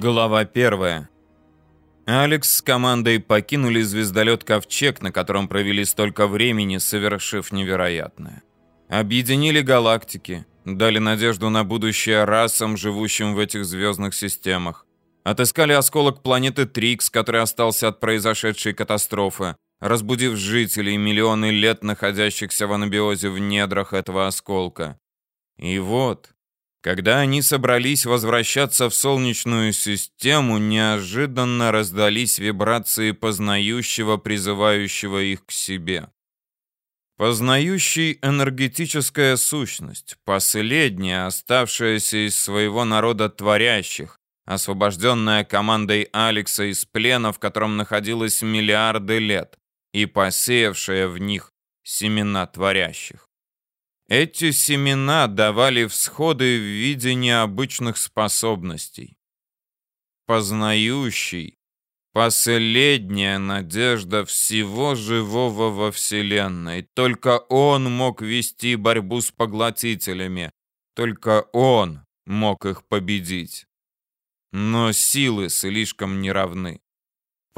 Глава первая. Алекс с командой покинули звездолет «Ковчег», на котором провели столько времени, совершив невероятное. Объединили галактики, дали надежду на будущее расам, живущим в этих звездных системах. Отыскали осколок планеты Трикс, который остался от произошедшей катастрофы, разбудив жителей, миллионы лет находящихся в анабиозе в недрах этого осколка. И вот, когда они собрались возвращаться в Солнечную систему, неожиданно раздались вибрации познающего, призывающего их к себе. Познающий энергетическая сущность, последняя, оставшаяся из своего народа творящих, освобожденная командой Алекса из плена, в котором находилось миллиарды лет, и посеявшая в них семена творящих. Эти семена давали всходы в виде необычных способностей. Познающий — последняя надежда всего живого во Вселенной. Только он мог вести борьбу с поглотителями. Только он мог их победить. Но силы слишком неравны.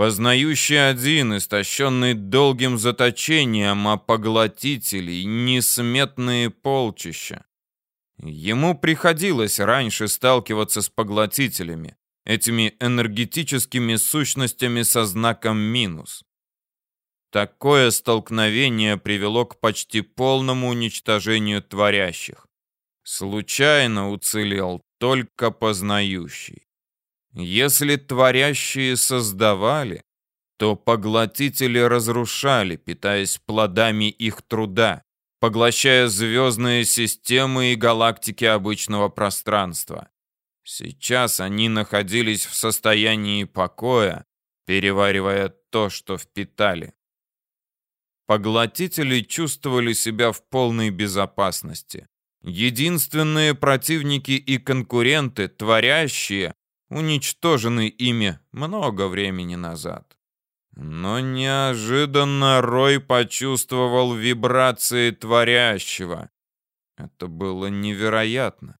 Познающий один, истощенный долгим заточением, а поглотителей несметные полчища. Ему приходилось раньше сталкиваться с поглотителями, этими энергетическими сущностями со знаком минус. Такое столкновение привело к почти полному уничтожению творящих. Случайно уцелел только познающий. Если творящие создавали, то поглотители разрушали, питаясь плодами их труда, поглощая звездные системы и галактики обычного пространства. Сейчас они находились в состоянии покоя, переваривая то, что впитали. Поглотители чувствовали себя в полной безопасности. Единственные противники и конкуренты, творящие, уничтожены ими много времени назад. Но неожиданно Рой почувствовал вибрации творящего. Это было невероятно.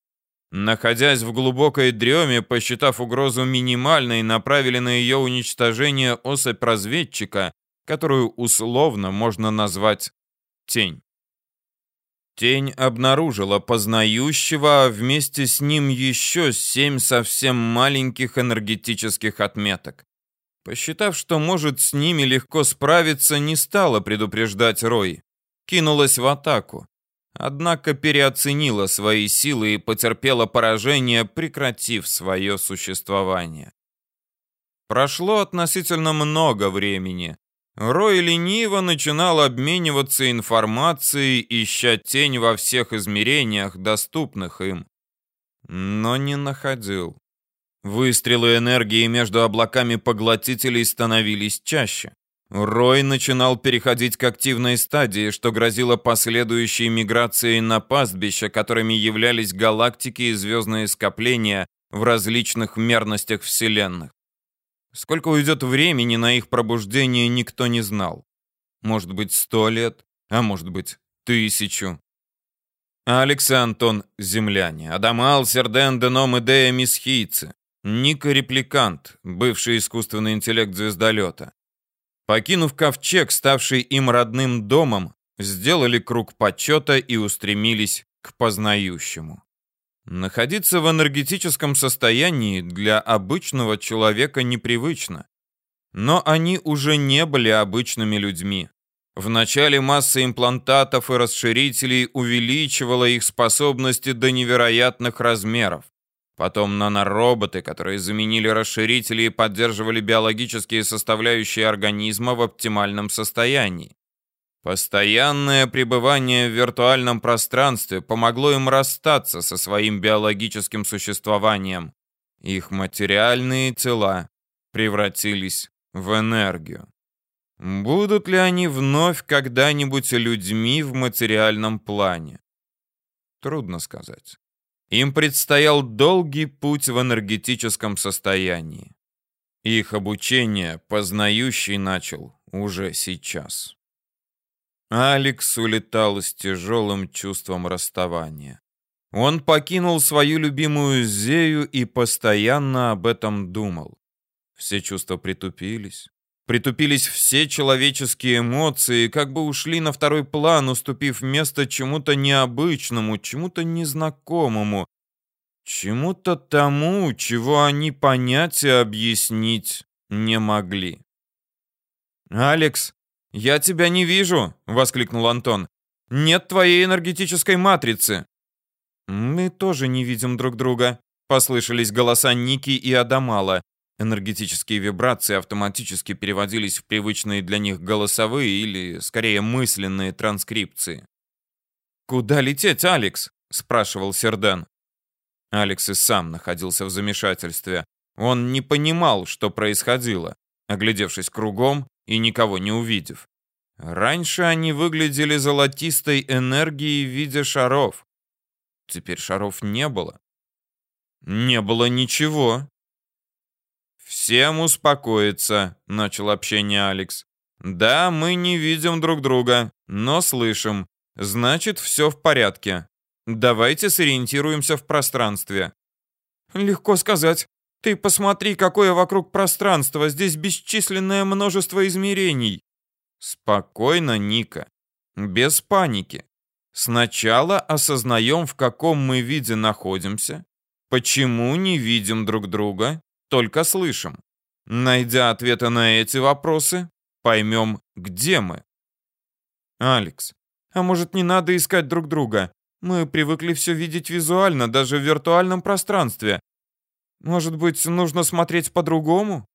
Находясь в глубокой дреме, посчитав угрозу минимальной, направили на ее уничтожение особь разведчика, которую условно можно назвать тень. Тень обнаружила познающего, а вместе с ним еще семь совсем маленьких энергетических отметок. Посчитав, что может с ними легко справиться, не стала предупреждать Рой. Кинулась в атаку. Однако переоценила свои силы и потерпела поражение, прекратив свое существование. Прошло относительно много времени. Рой лениво начинал обмениваться информацией, ища тень во всех измерениях, доступных им. Но не находил. Выстрелы энергии между облаками поглотителей становились чаще. Рой начинал переходить к активной стадии, что грозило последующей миграцией на пастбища, которыми являлись галактики и звездные скопления в различных мерностях вселенных. Сколько уйдет времени на их пробуждение, никто не знал. Может быть, сто лет, а может быть, тысячу. Алекс и Антон — земляне, Адамал, Серден, Деном и Дея — Ника — репликант, бывший искусственный интеллект звездолета. Покинув ковчег, ставший им родным домом, сделали круг почета и устремились к познающему. Находиться в энергетическом состоянии для обычного человека непривычно. Но они уже не были обычными людьми. Вначале масса имплантатов и расширителей увеличивала их способности до невероятных размеров. Потом нанороботы, которые заменили расширители и поддерживали биологические составляющие организма в оптимальном состоянии. Постоянное пребывание в виртуальном пространстве помогло им расстаться со своим биологическим существованием. Их материальные тела превратились в энергию. Будут ли они вновь когда-нибудь людьми в материальном плане? Трудно сказать. Им предстоял долгий путь в энергетическом состоянии. Их обучение познающий начал уже сейчас. Алекс улетал с тяжелым чувством расставания. Он покинул свою любимую Зею и постоянно об этом думал. Все чувства притупились. Притупились все человеческие эмоции, как бы ушли на второй план, уступив место чему-то необычному, чему-то незнакомому, чему-то тому, чего они понять и объяснить не могли. «Алекс, я тебя не вижу!» — воскликнул Антон. «Нет твоей энергетической матрицы!» «Мы тоже не видим друг друга», — послышались голоса Ники и Адамала. Энергетические вибрации автоматически переводились в привычные для них голосовые или, скорее, мысленные транскрипции. «Куда лететь, Алекс?» — спрашивал Сердан. Алекс и сам находился в замешательстве. Он не понимал, что происходило, оглядевшись кругом и никого не увидев. Раньше они выглядели золотистой энергией в виде шаров. Теперь шаров не было. Не было ничего. «Всем успокоиться», — начал общение Алекс. «Да, мы не видим друг друга, но слышим. Значит, все в порядке. Давайте сориентируемся в пространстве». «Легко сказать. Ты посмотри, какое вокруг пространство. Здесь бесчисленное множество измерений». «Спокойно, Ника. Без паники. Сначала осознаем, в каком мы виде находимся, почему не видим друг друга, только слышим. Найдя ответы на эти вопросы, поймем, где мы. Алекс, а может не надо искать друг друга? Мы привыкли все видеть визуально, даже в виртуальном пространстве. Может быть, нужно смотреть по-другому?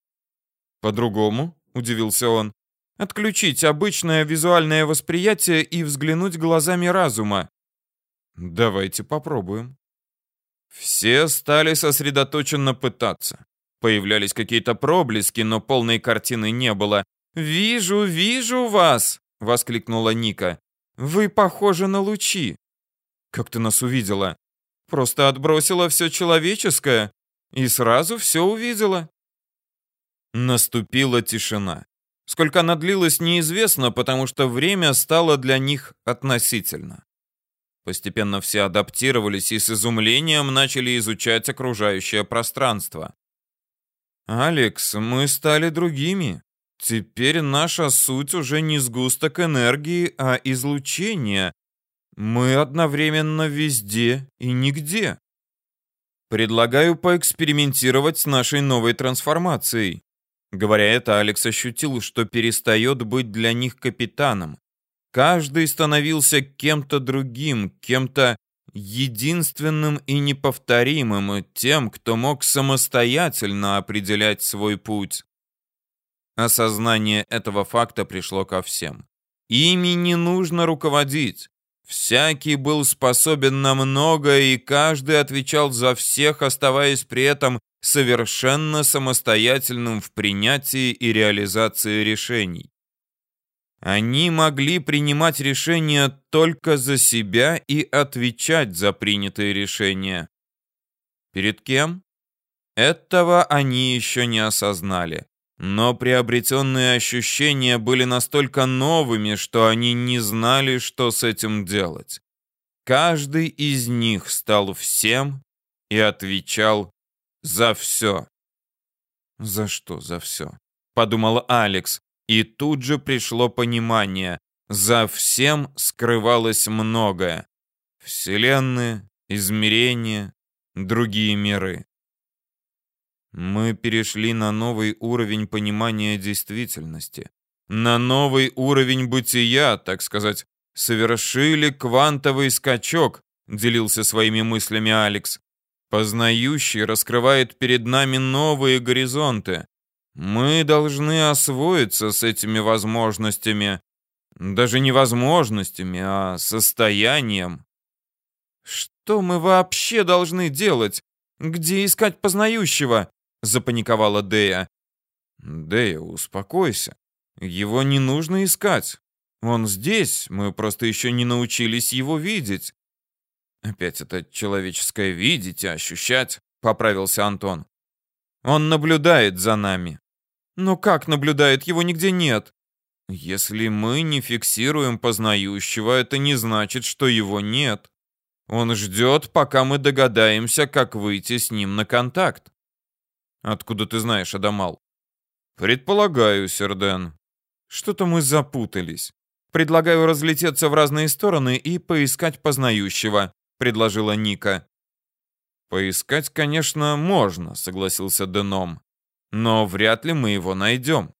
По-другому? Удивился он. Отключить обычное визуальное восприятие и взглянуть глазами разума. Давайте попробуем. Все стали сосредоточенно пытаться. Появлялись какие-то проблески, но полной картины не было. «Вижу, вижу вас!» — воскликнула Ника. «Вы похожи на лучи». «Как ты нас увидела?» «Просто отбросила все человеческое и сразу все увидела». Наступила тишина. Сколько она длилась, неизвестно, потому что время стало для них относительно. Постепенно все адаптировались и с изумлением начали изучать окружающее пространство. «Алекс, мы стали другими. Теперь наша суть уже не сгусток энергии, а излучение. Мы одновременно везде и нигде. Предлагаю поэкспериментировать с нашей новой трансформацией. Говоря это, Алекс ощутил, что перестает быть для них капитаном. Каждый становился кем-то другим, кем-то единственным и неповторимым, тем, кто мог самостоятельно определять свой путь. Осознание этого факта пришло ко всем. Ими не нужно руководить. Всякий был способен на многое, и каждый отвечал за всех, оставаясь при этом совершенно самостоятельным в принятии и реализации решений. Они могли принимать решения только за себя и отвечать за принятые решения. Перед кем? Этого они еще не осознали. Но приобретенные ощущения были настолько новыми, что они не знали, что с этим делать. Каждый из них стал всем и отвечал за все. «За что за все?» — подумал Алекс. И тут же пришло понимание. За всем скрывалось многое. Вселенные, измерения, другие миры. Мы перешли на новый уровень понимания действительности. На новый уровень бытия, так сказать, совершили квантовый скачок, делился своими мыслями Алекс. Познающий раскрывает перед нами новые горизонты. Мы должны освоиться с этими возможностями. Даже не возможностями, а состоянием. Что мы вообще должны делать? Где искать познающего? Запаниковала Дея. Дея, успокойся. Его не нужно искать. Он здесь, мы просто еще не научились его видеть. Опять это человеческое видеть и ощущать, поправился Антон. Он наблюдает за нами. Но как наблюдает, его нигде нет. Если мы не фиксируем познающего, это не значит, что его нет. Он ждет, пока мы догадаемся, как выйти с ним на контакт. Откуда ты знаешь, Адамал? Предполагаю, Серден. Что-то мы запутались. Предлагаю разлететься в разные стороны и поискать познающего, предложила Ника. Поискать, конечно, можно, согласился Деном. Но вряд ли мы его найдем.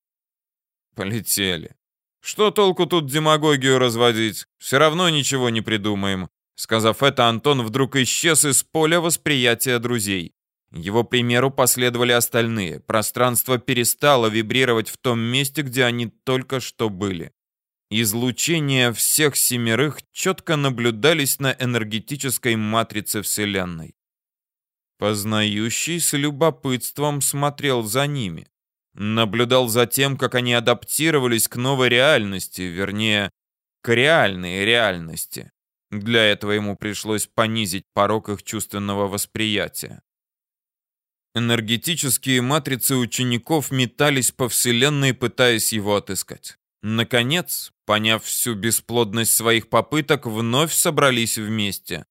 Полетели. Что толку тут демагогию разводить? Все равно ничего не придумаем. Сказав это, Антон вдруг исчез из поля восприятия друзей. Его примеру последовали остальные. Пространство перестало вибрировать в том месте, где они только что были. Излучения всех семерых четко наблюдались на энергетической матрице Вселенной. Познающий с любопытством смотрел за ними. Наблюдал за тем, как они адаптировались к новой реальности, вернее, к реальной реальности. Для этого ему пришлось понизить порог их чувственного восприятия. Энергетические матрицы учеников метались по вселенной, пытаясь его отыскать. Наконец, поняв всю бесплодность своих попыток, вновь собрались вместе.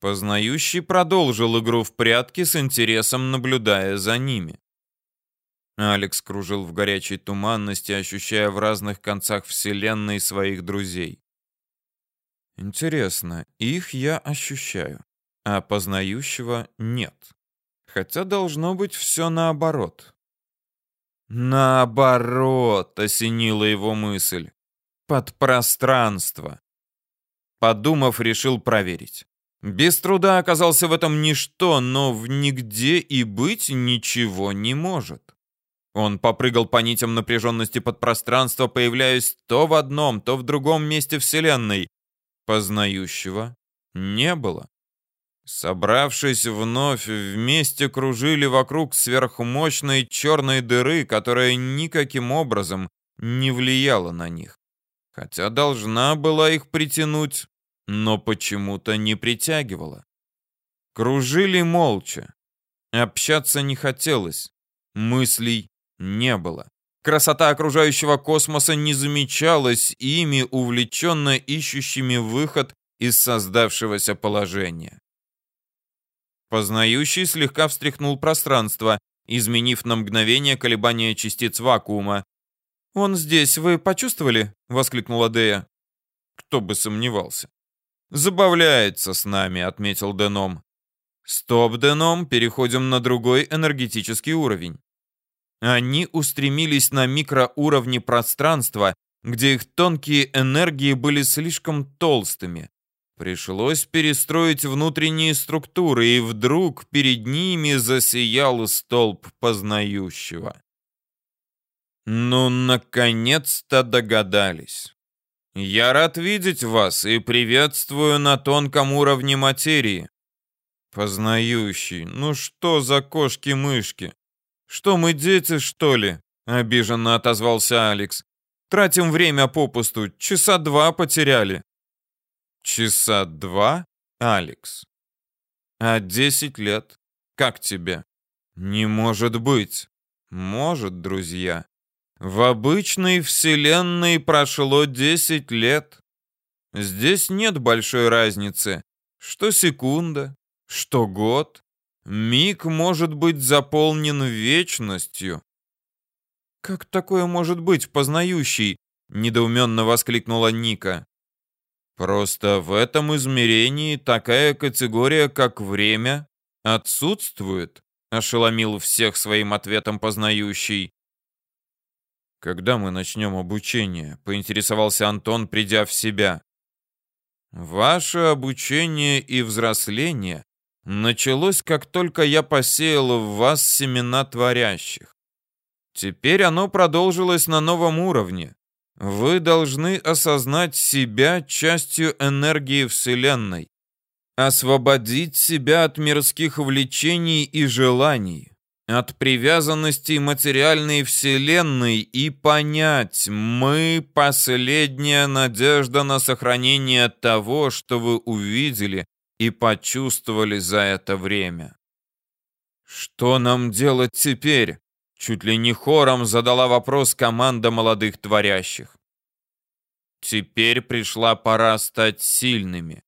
Познающий продолжил игру в прятки с интересом, наблюдая за ними. Алекс кружил в горячей туманности, ощущая в разных концах вселенной своих друзей. Интересно, их я ощущаю, а познающего нет. Хотя должно быть все наоборот. Наоборот, осенила его мысль. Подпространство. Подумав, решил проверить. Без труда оказался в этом ничто, но в нигде и быть ничего не может. Он попрыгал по нитям напряженности подпространства, появляясь то в одном, то в другом месте Вселенной. Познающего не было. Собравшись вновь, вместе кружили вокруг сверхмощной черной дыры, которая никаким образом не влияла на них. Хотя должна была их притянуть, но почему-то не притягивала. Кружили молча. Общаться не хотелось. Мыслей не было. Красота окружающего космоса не замечалась ими, увлеченно ищущими выход из создавшегося положения. Познающий слегка встряхнул пространство, изменив на мгновение колебания частиц вакуума. «Он здесь, вы почувствовали?» — воскликнула Дея. Кто бы сомневался. «Забавляется с нами», — отметил Деном. «Стоп, Деном, переходим на другой энергетический уровень». Они устремились на микроуровни пространства, где их тонкие энергии были слишком толстыми. Пришлось перестроить внутренние структуры, и вдруг перед ними засиял столб познающего. Ну, наконец-то догадались. Я рад видеть вас и приветствую на тонком уровне материи. Познающий, ну что за кошки-мышки? Что мы дети, что ли? Обиженно отозвался Алекс. Тратим время попусту, часа два потеряли. Часа два, Алекс. А десять лет? Как тебе? Не может быть. Может, друзья. В обычной вселенной прошло 10 лет. Здесь нет большой разницы, что секунда, что год. Миг может быть заполнен вечностью. Как такое может быть, познающий? недоуменно воскликнула Ника. Просто в этом измерении такая категория, как время, отсутствует, ошеломил всех своим ответом познающий. «Когда мы начнем обучение?» — поинтересовался Антон, придя в себя. «Ваше обучение и взросление началось, как только я посеял в вас семена творящих. Теперь оно продолжилось на новом уровне. Вы должны осознать себя частью энергии Вселенной, освободить себя от мирских влечений и желаний, от привязанности материальной вселенной и понять, мы последняя надежда на сохранение того, что вы увидели и почувствовали за это время. Что нам делать теперь? Чуть ли не хором задала вопрос команда молодых творящих. Теперь пришла пора стать сильными.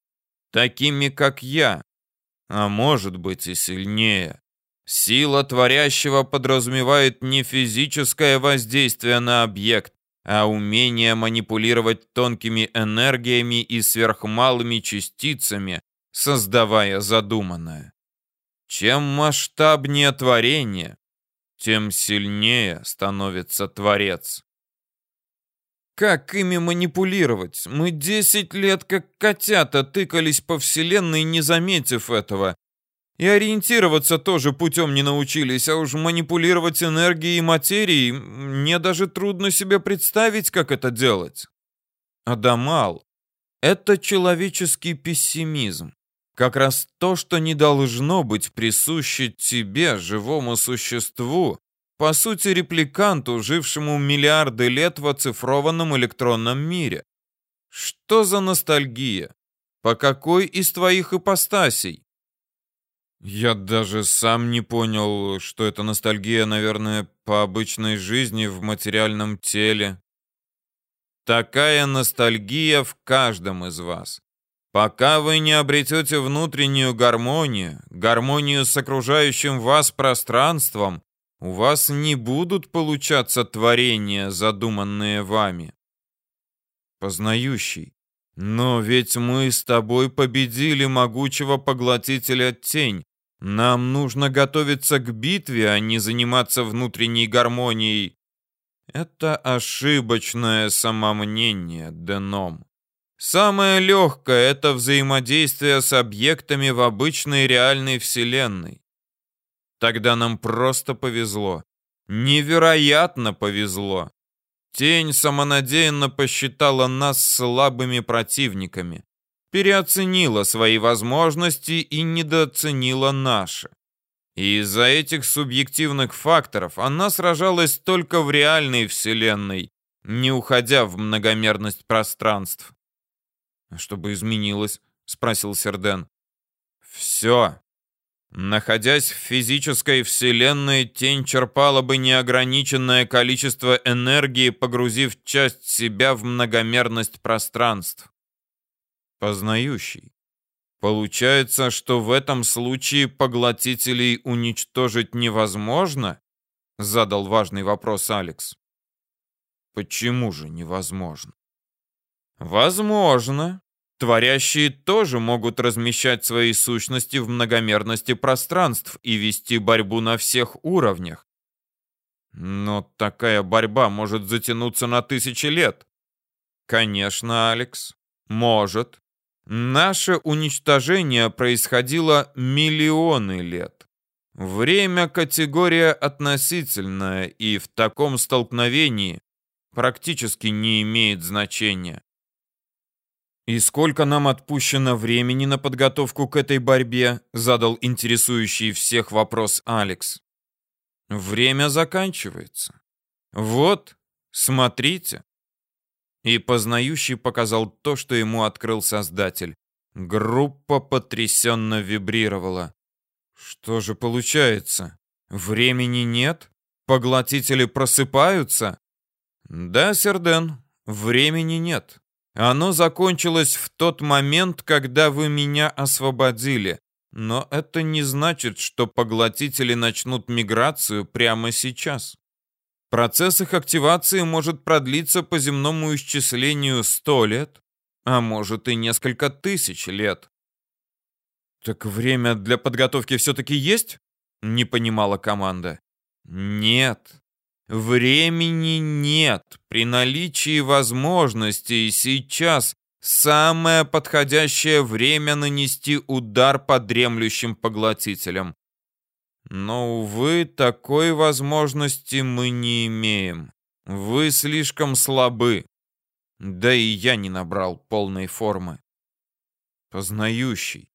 такими как я, а может быть и сильнее. Сила творящего подразумевает не физическое воздействие на объект, а умение манипулировать тонкими энергиями и сверхмалыми частицами, создавая задуманное. Чем масштабнее творение, тем сильнее становится Творец. Как ими манипулировать? Мы десять лет как котята тыкались по вселенной, не заметив этого. И ориентироваться тоже путем не научились, а уж манипулировать энергией и материей мне даже трудно себе представить, как это делать. Адамал — это человеческий пессимизм. Как раз то, что не должно быть присуще тебе, живому существу, по сути репликанту, жившему миллиарды лет в оцифрованном электронном мире. Что за ностальгия? По какой из твоих ипостасей? Я даже сам не понял, что это ностальгия, наверное, по обычной жизни в материальном теле. Такая ностальгия в каждом из вас. Пока вы не обретете внутреннюю гармонию, гармонию с окружающим вас пространством, у вас не будут получаться творения, задуманные вами. Познающий. Но ведь мы с тобой победили могучего поглотителя тень, нам нужно готовиться к битве, а не заниматься внутренней гармонией. Это ошибочное самомнение, Деном. Самое легкое — это взаимодействие с объектами в обычной реальной вселенной. Тогда нам просто повезло. Невероятно повезло. Тень самонадеянно посчитала нас слабыми противниками переоценила свои возможности и недооценила наши. И из-за этих субъективных факторов она сражалась только в реальной вселенной, не уходя в многомерность пространств. «А что бы изменилось?» — спросил Серден. «Все. Находясь в физической вселенной, тень черпала бы неограниченное количество энергии, погрузив часть себя в многомерность пространств познающий. Получается, что в этом случае поглотителей уничтожить невозможно? Задал важный вопрос Алекс. Почему же невозможно? Возможно. Творящие тоже могут размещать свои сущности в многомерности пространств и вести борьбу на всех уровнях. Но такая борьба может затянуться на тысячи лет. Конечно, Алекс, может. Наше уничтожение происходило миллионы лет. Время — категория относительная, и в таком столкновении практически не имеет значения. «И сколько нам отпущено времени на подготовку к этой борьбе?» — задал интересующий всех вопрос Алекс. «Время заканчивается. Вот, смотрите». И познающий показал то, что ему открыл Создатель. Группа потрясенно вибрировала. Что же получается? Времени нет? Поглотители просыпаются? Да, Серден, времени нет. Оно закончилось в тот момент, когда вы меня освободили. Но это не значит, что поглотители начнут миграцию прямо сейчас. Процесс их активации может продлиться по земному исчислению 100 лет, а может и несколько тысяч лет. Так время для подготовки все-таки есть? Не понимала команда. Нет. Времени нет. При наличии возможностей сейчас самое подходящее время нанести удар по дремлющим поглотителям. Но, увы, такой возможности мы не имеем. Вы слишком слабы. Да и я не набрал полной формы. Познающий.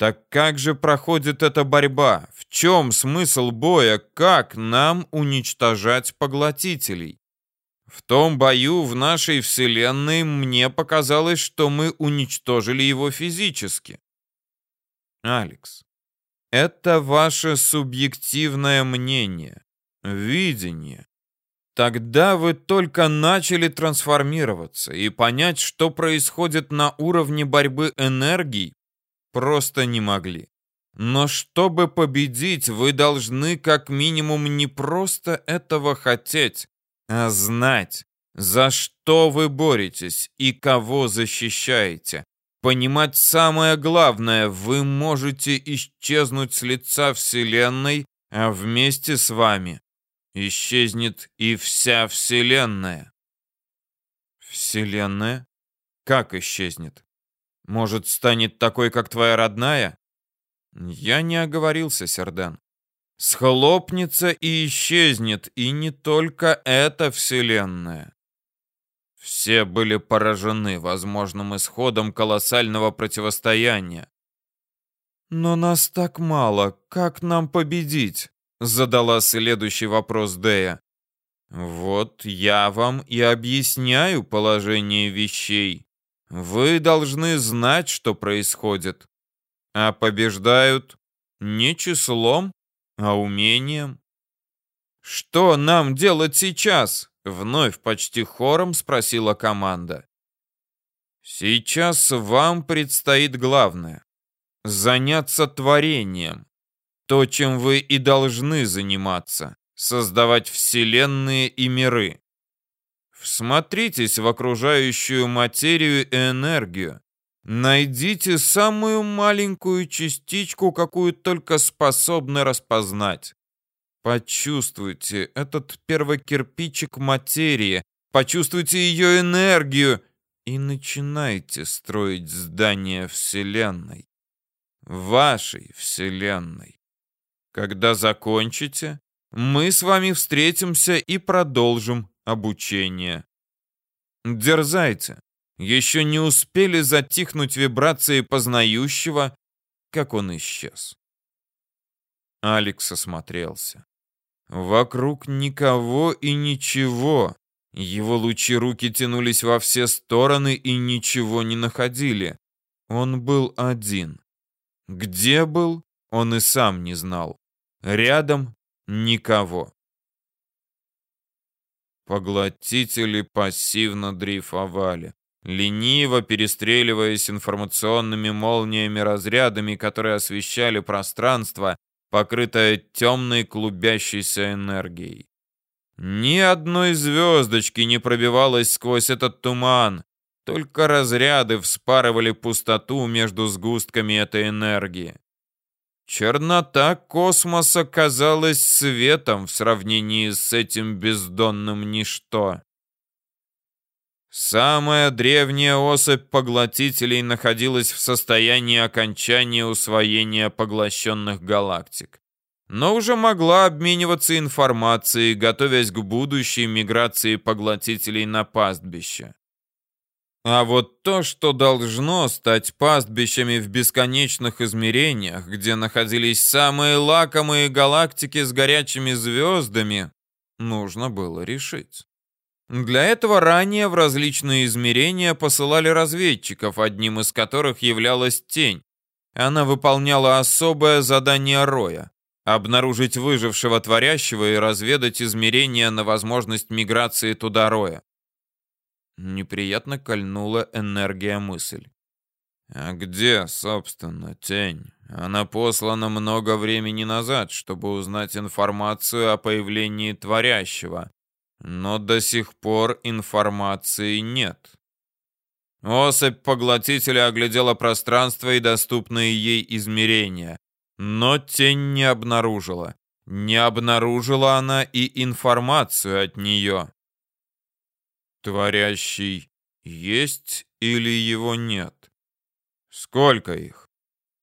Так как же проходит эта борьба? В чем смысл боя? Как нам уничтожать поглотителей? В том бою в нашей вселенной мне показалось, что мы уничтожили его физически. Алекс, это ваше субъективное мнение, видение. Тогда вы только начали трансформироваться, и понять, что происходит на уровне борьбы энергий, просто не могли. Но чтобы победить, вы должны как минимум не просто этого хотеть, а знать, за что вы боретесь и кого защищаете. Понимать самое главное, вы можете исчезнуть с лица Вселенной, а вместе с вами исчезнет и вся Вселенная. Вселенная? Как исчезнет? Может, станет такой, как твоя родная? Я не оговорился, Сердан. Схлопнется и исчезнет, и не только эта вселенная. Все были поражены возможным исходом колоссального противостояния. «Но нас так мало, как нам победить?» — задала следующий вопрос Дея. «Вот я вам и объясняю положение вещей. Вы должны знать, что происходит. А побеждают не числом, а умением. Что нам делать сейчас? Вновь почти хором спросила команда. Сейчас вам предстоит главное — заняться творением. То, чем вы и должны заниматься — создавать вселенные и миры. Всмотритесь в окружающую материю и энергию. Найдите самую маленькую частичку, какую только способны распознать. Почувствуйте этот первый кирпичик материи, почувствуйте ее энергию и начинайте строить здание Вселенной. Вашей Вселенной. Когда закончите, мы с вами встретимся и продолжим обучение. Дерзайте. Еще не успели затихнуть вибрации познающего, как он исчез. Алекс осмотрелся. Вокруг никого и ничего. Его лучи руки тянулись во все стороны и ничего не находили. Он был один. Где был, он и сам не знал. Рядом никого. Поглотители пассивно дрейфовали, лениво перестреливаясь информационными молниями-разрядами, которые освещали пространство, покрытое темной клубящейся энергией. Ни одной звездочки не пробивалось сквозь этот туман, только разряды вспарывали пустоту между сгустками этой энергии. Чернота космоса казалась светом в сравнении с этим бездонным ничто. Самая древняя особь поглотителей находилась в состоянии окончания усвоения поглощенных галактик, но уже могла обмениваться информацией, готовясь к будущей миграции поглотителей на пастбище. А вот то, что должно стать пастбищами в бесконечных измерениях, где находились самые лакомые галактики с горячими звездами, нужно было решить. Для этого ранее в различные измерения посылали разведчиков, одним из которых являлась тень. Она выполняла особое задание Роя — обнаружить выжившего творящего и разведать измерения на возможность миграции туда Роя. Неприятно кольнула энергия мысль. А где, собственно, тень? Она послана много времени назад, чтобы узнать информацию о появлении творящего. Но до сих пор информации нет. Особь поглотителя оглядела пространство и доступные ей измерения, но тень не обнаружила. Не обнаружила она и информацию от нее. Творящий есть или его нет? Сколько их?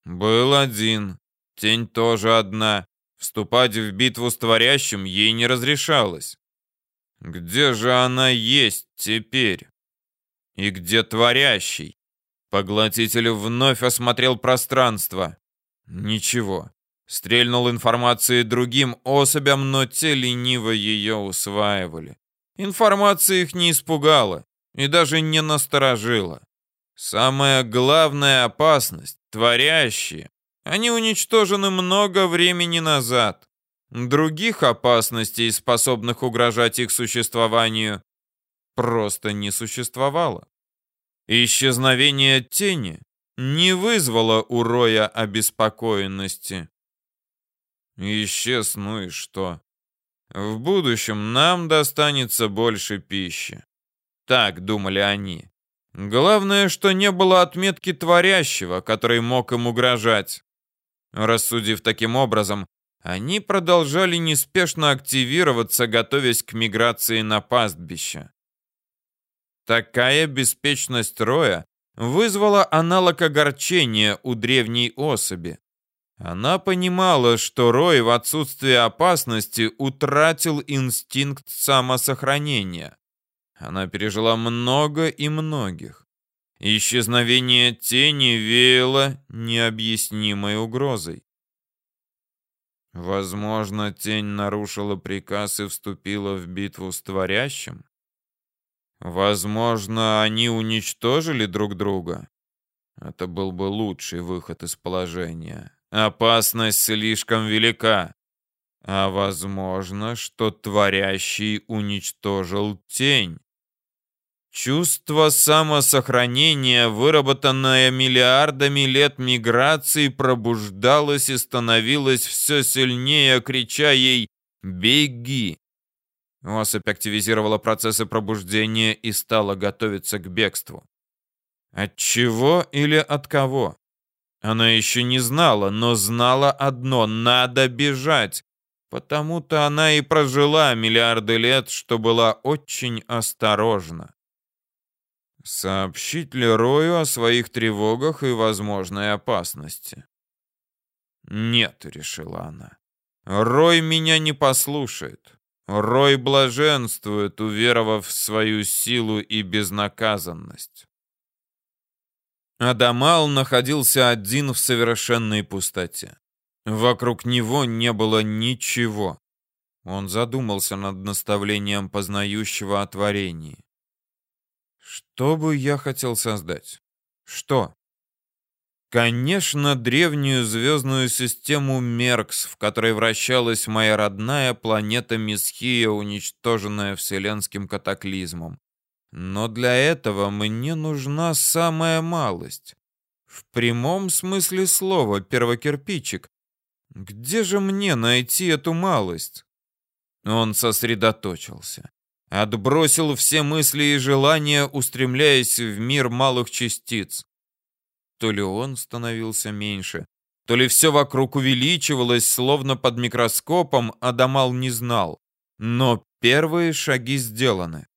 Был один. Тень тоже одна. Вступать в битву с творящим ей не разрешалось. Где же она есть теперь? И где творящий? Поглотитель вновь осмотрел пространство. Ничего. Стрельнул информацией другим особям, но те лениво ее усваивали. Информация их не испугала и даже не насторожила. Самая главная опасность — творящие. Они уничтожены много времени назад. Других опасностей, способных угрожать их существованию, просто не существовало. Исчезновение тени не вызвало у Роя обеспокоенности. Исчез, ну и что? В будущем нам достанется больше пищи. Так думали они. Главное, что не было отметки творящего, который мог им угрожать. Рассудив таким образом, они продолжали неспешно активироваться, готовясь к миграции на пастбище. Такая беспечность Роя вызвала аналог огорчения у древней особи. Она понимала, что Рой в отсутствие опасности утратил инстинкт самосохранения. Она пережила много и многих. Исчезновение тени веяло необъяснимой угрозой. Возможно, тень нарушила приказ и вступила в битву с творящим? Возможно, они уничтожили друг друга? Это был бы лучший выход из положения. Опасность слишком велика. А возможно, что творящий уничтожил тень. Чувство самосохранения, выработанное миллиардами лет миграции, пробуждалось и становилось все сильнее, крича ей «Беги!». Особь активизировала процессы пробуждения и стала готовиться к бегству. От чего или от кого? Она еще не знала, но знала одно — надо бежать. Потому-то она и прожила миллиарды лет, что была очень осторожна. Сообщить Лерою о своих тревогах и возможной опасности? Нет, решила она. Рой меня не послушает. Рой блаженствует, уверовав в свою силу и безнаказанность. Адамал находился один в совершенной пустоте. Вокруг него не было ничего. Он задумался над наставлением познающего о творении. Что бы я хотел создать? Что? Конечно, древнюю звездную систему Меркс, в которой вращалась моя родная планета Месхия, уничтоженная вселенским катаклизмом. Но для этого мне нужна самая малость. В прямом смысле слова первокирпичик. Где же мне найти эту малость? Он сосредоточился. Отбросил все мысли и желания, устремляясь в мир малых частиц. То ли он становился меньше, то ли все вокруг увеличивалось, словно под микроскопом, Адамал не знал. Но первые шаги сделаны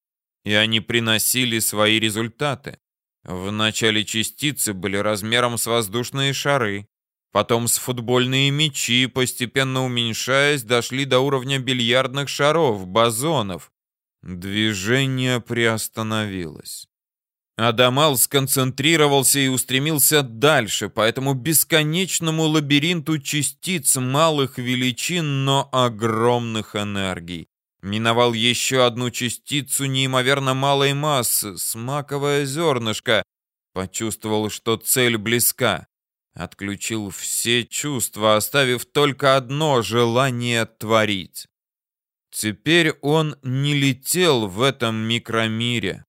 и они приносили свои результаты. В начале частицы были размером с воздушные шары, потом с футбольные мячи, постепенно уменьшаясь, дошли до уровня бильярдных шаров, бозонов. Движение приостановилось. Адамал сконцентрировался и устремился дальше по этому бесконечному лабиринту частиц малых величин, но огромных энергий. Миновал еще одну частицу неимоверно малой массы, смаковое зернышко. Почувствовал, что цель близка. Отключил все чувства, оставив только одно желание творить. Теперь он не летел в этом микромире,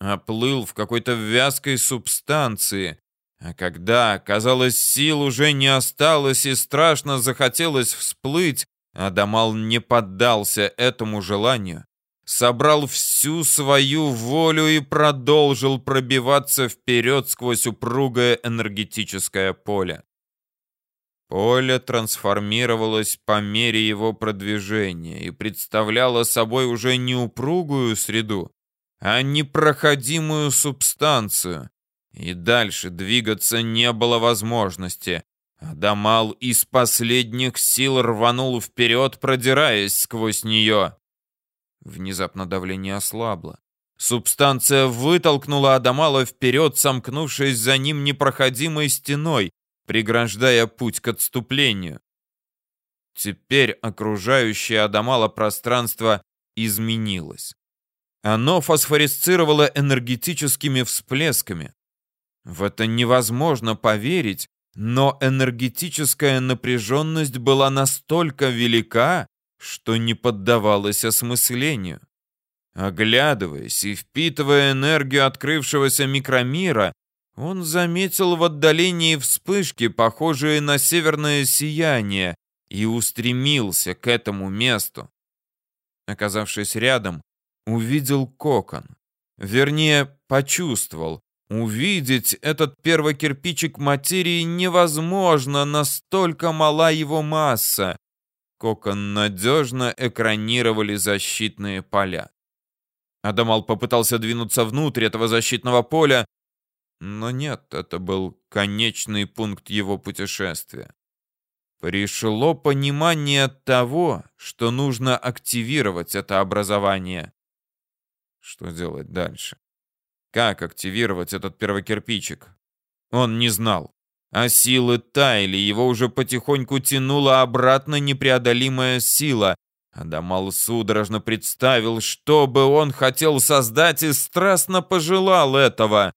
а плыл в какой-то вязкой субстанции. А когда, казалось, сил уже не осталось и страшно захотелось всплыть, Адамал не поддался этому желанию, собрал всю свою волю и продолжил пробиваться вперед сквозь упругое энергетическое поле. Поле трансформировалось по мере его продвижения и представляло собой уже не упругую среду, а непроходимую субстанцию. И дальше двигаться не было возможности. Адамал из последних сил рванул вперед, продираясь сквозь нее. Внезапно давление ослабло. Субстанция вытолкнула Адамала вперед, сомкнувшись за ним непроходимой стеной, преграждая путь к отступлению. Теперь окружающее Адамала пространство изменилось. Оно фосфорисцировало энергетическими всплесками. В это невозможно поверить, но энергетическая напряженность была настолько велика, что не поддавалась осмыслению. Оглядываясь и впитывая энергию открывшегося микромира, он заметил в отдалении вспышки, похожие на северное сияние, и устремился к этому месту. Оказавшись рядом, увидел кокон. Вернее, почувствовал. Увидеть этот первый кирпичик материи невозможно, настолько мала его масса. Кокон надежно экранировали защитные поля. Адамал попытался двинуться внутрь этого защитного поля, но нет, это был конечный пункт его путешествия. Пришло понимание того, что нужно активировать это образование. Что делать дальше? Как активировать этот первый кирпичик? Он не знал. А силы таяли, его уже потихоньку тянула обратно непреодолимая сила. Адамал судорожно представил, что бы он хотел создать и страстно пожелал этого.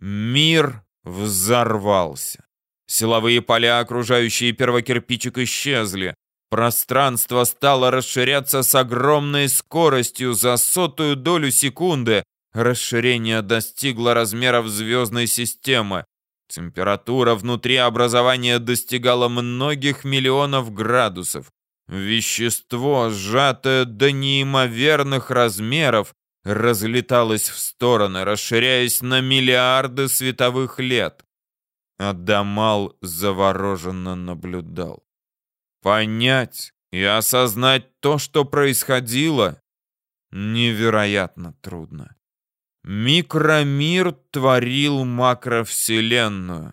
Мир взорвался. Силовые поля, окружающие первокирпичик, исчезли. Пространство стало расширяться с огромной скоростью за сотую долю секунды. Расширение достигло размеров звездной системы. Температура внутри образования достигала многих миллионов градусов. Вещество, сжатое до неимоверных размеров, разлеталось в стороны, расширяясь на миллиарды световых лет. Адамал завороженно наблюдал. Понять и осознать то, что происходило, невероятно трудно. Микромир творил макровселенную.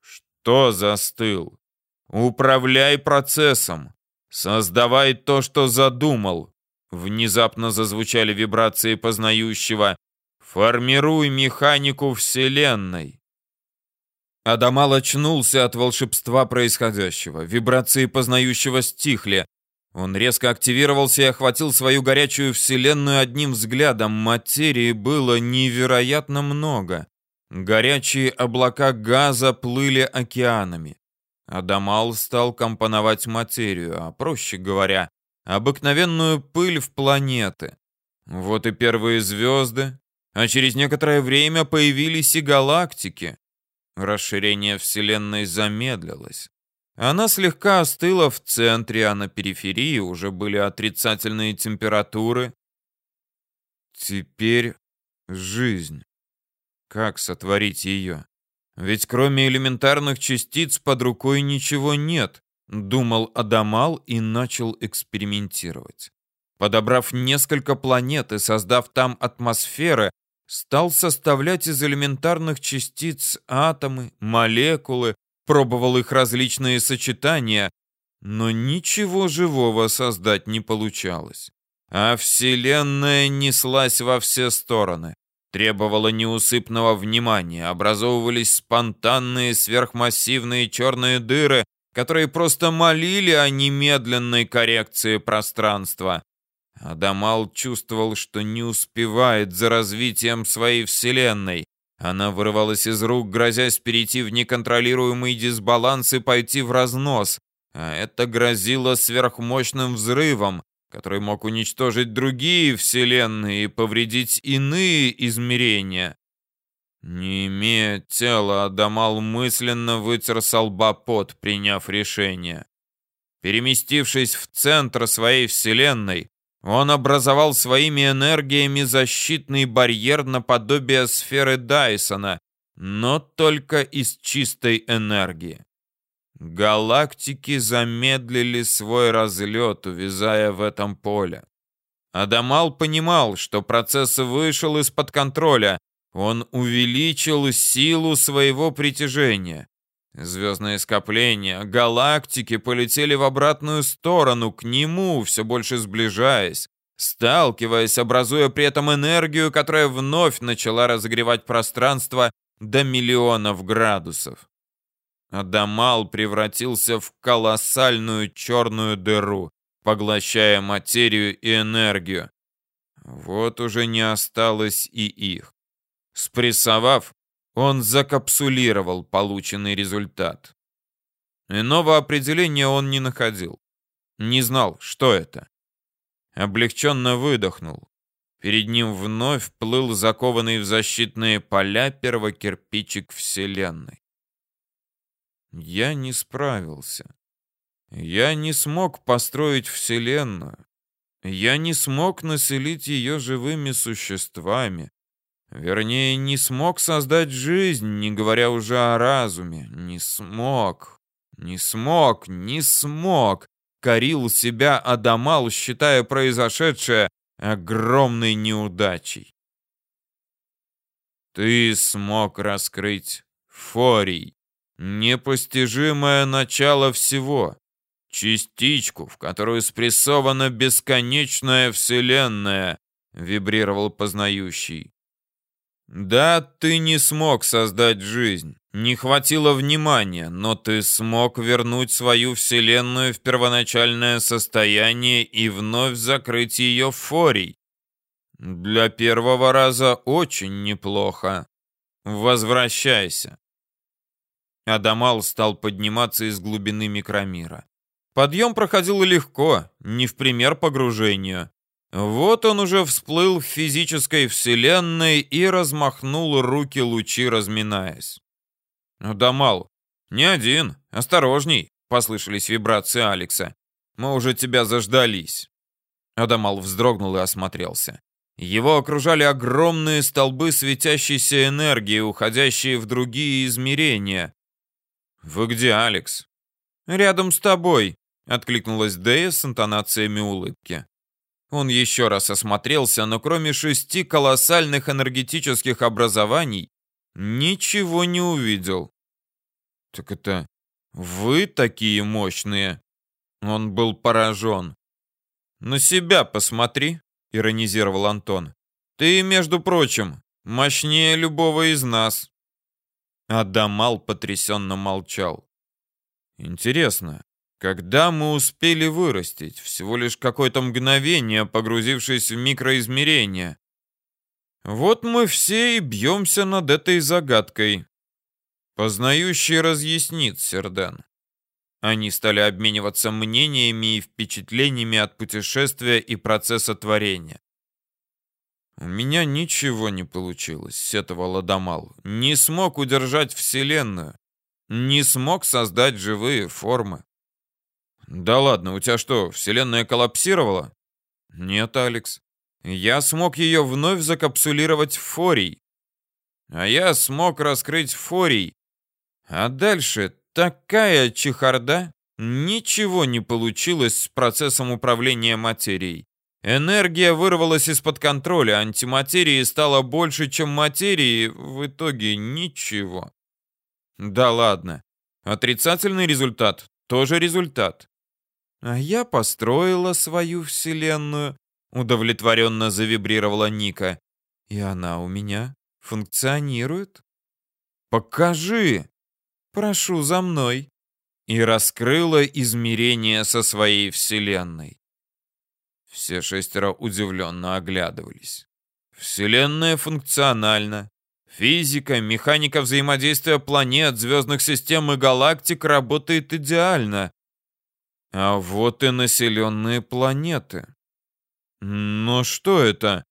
Что застыл? Управляй процессом. Создавай то, что задумал. Внезапно зазвучали вибрации познающего. Формируй механику Вселенной. Адамал очнулся от волшебства происходящего. Вибрации познающего стихли. Он резко активировался и охватил свою горячую вселенную одним взглядом. Материи было невероятно много. Горячие облака газа плыли океанами. Адамал стал компоновать материю, а проще говоря, обыкновенную пыль в планеты. Вот и первые звезды, а через некоторое время появились и галактики. Расширение Вселенной замедлилось. Она слегка остыла в центре, а на периферии уже были отрицательные температуры. Теперь жизнь. Как сотворить ее? Ведь кроме элементарных частиц под рукой ничего нет, думал Адамал и начал экспериментировать. Подобрав несколько планет и создав там атмосферы, стал составлять из элементарных частиц атомы, молекулы, пробовал их различные сочетания, но ничего живого создать не получалось. А Вселенная неслась во все стороны, требовала неусыпного внимания, образовывались спонтанные сверхмассивные черные дыры, которые просто молили о немедленной коррекции пространства. Адамал чувствовал, что не успевает за развитием своей вселенной. Она вырывалась из рук, грозясь перейти в неконтролируемый дисбаланс и пойти в разнос. А это грозило сверхмощным взрывом, который мог уничтожить другие вселенные и повредить иные измерения. Не имея тела, Адамал мысленно вытер с лба пот, приняв решение. Переместившись в центр своей вселенной, он образовал своими энергиями защитный барьер наподобие сферы Дайсона, но только из чистой энергии. Галактики замедлили свой разлет, увязая в этом поле. Адамал понимал, что процесс вышел из-под контроля. Он увеличил силу своего притяжения. Звездные скопления, галактики полетели в обратную сторону, к нему, все больше сближаясь, сталкиваясь, образуя при этом энергию, которая вновь начала разогревать пространство до миллионов градусов. Адамал превратился в колоссальную черную дыру, поглощая материю и энергию. Вот уже не осталось и их. Спрессовав, он закапсулировал полученный результат. Иного определения он не находил. Не знал, что это. Облегченно выдохнул. Перед ним вновь плыл закованный в защитные поля первокирпичик Вселенной. Я не справился. Я не смог построить Вселенную. Я не смог населить ее живыми существами. Вернее, не смог создать жизнь, не говоря уже о разуме. Не смог. Не смог, не смог. Корил себя Адамал, считая произошедшее огромной неудачей. Ты смог раскрыть Форий, непостижимое начало всего, частичку, в которую спрессована бесконечная вселенная, вибрировал познающий. Да, ты не смог создать жизнь, не хватило внимания, но ты смог вернуть свою вселенную в первоначальное состояние и вновь закрыть ее форий. Для первого раза очень неплохо. Возвращайся. Адамал стал подниматься из глубины микромира. Подъем проходил легко, не в пример погружению. Вот он уже всплыл в физической вселенной и размахнул руки лучи, разминаясь. «Дамал, не один, осторожней!» — послышались вибрации Алекса. «Мы уже тебя заждались!» Адамал вздрогнул и осмотрелся. Его окружали огромные столбы светящейся энергии, уходящие в другие измерения. «Вы где, Алекс?» «Рядом с тобой», — откликнулась Дэя с интонациями улыбки. Он еще раз осмотрелся, но кроме шести колоссальных энергетических образований ничего не увидел. «Так это вы такие мощные?» Он был поражен. «На себя посмотри», — иронизировал Антон. «Ты, между прочим, мощнее любого из нас». Адамал потрясенно молчал. «Интересно, когда мы успели вырастить? Всего лишь какое-то мгновение, погрузившись в микроизмерения. Вот мы все и бьемся над этой загадкой. Познающий разъяснит, Серден. Они стали обмениваться мнениями и впечатлениями от путешествия и процесса творения. «У меня ничего не получилось», — сетовал Адамал. «Не смог удержать Вселенную. Не смог создать живые формы. Да ладно, у тебя что, вселенная коллапсировала? Нет, Алекс. Я смог ее вновь закапсулировать в форий. А я смог раскрыть форий. А дальше такая чехарда. Ничего не получилось с процессом управления материей. Энергия вырвалась из-под контроля, антиматерии стало больше, чем материи, в итоге ничего. Да ладно. Отрицательный результат тоже результат. А я построила свою вселенную, удовлетворенно завибрировала Ника. И она у меня функционирует. Покажи. Прошу за мной. И раскрыла измерение со своей вселенной. Все шестеро удивленно оглядывались. Вселенная функциональна. Физика, механика взаимодействия планет, звездных систем и галактик работает идеально. А вот и населенные планеты. Но что это?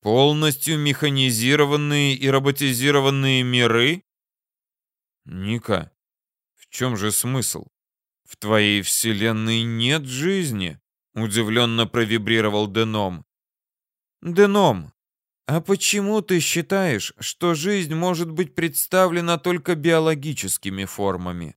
Полностью механизированные и роботизированные миры? Ника, в чем же смысл? В твоей вселенной нет жизни, удивленно провибрировал Деном. Деном, а почему ты считаешь, что жизнь может быть представлена только биологическими формами?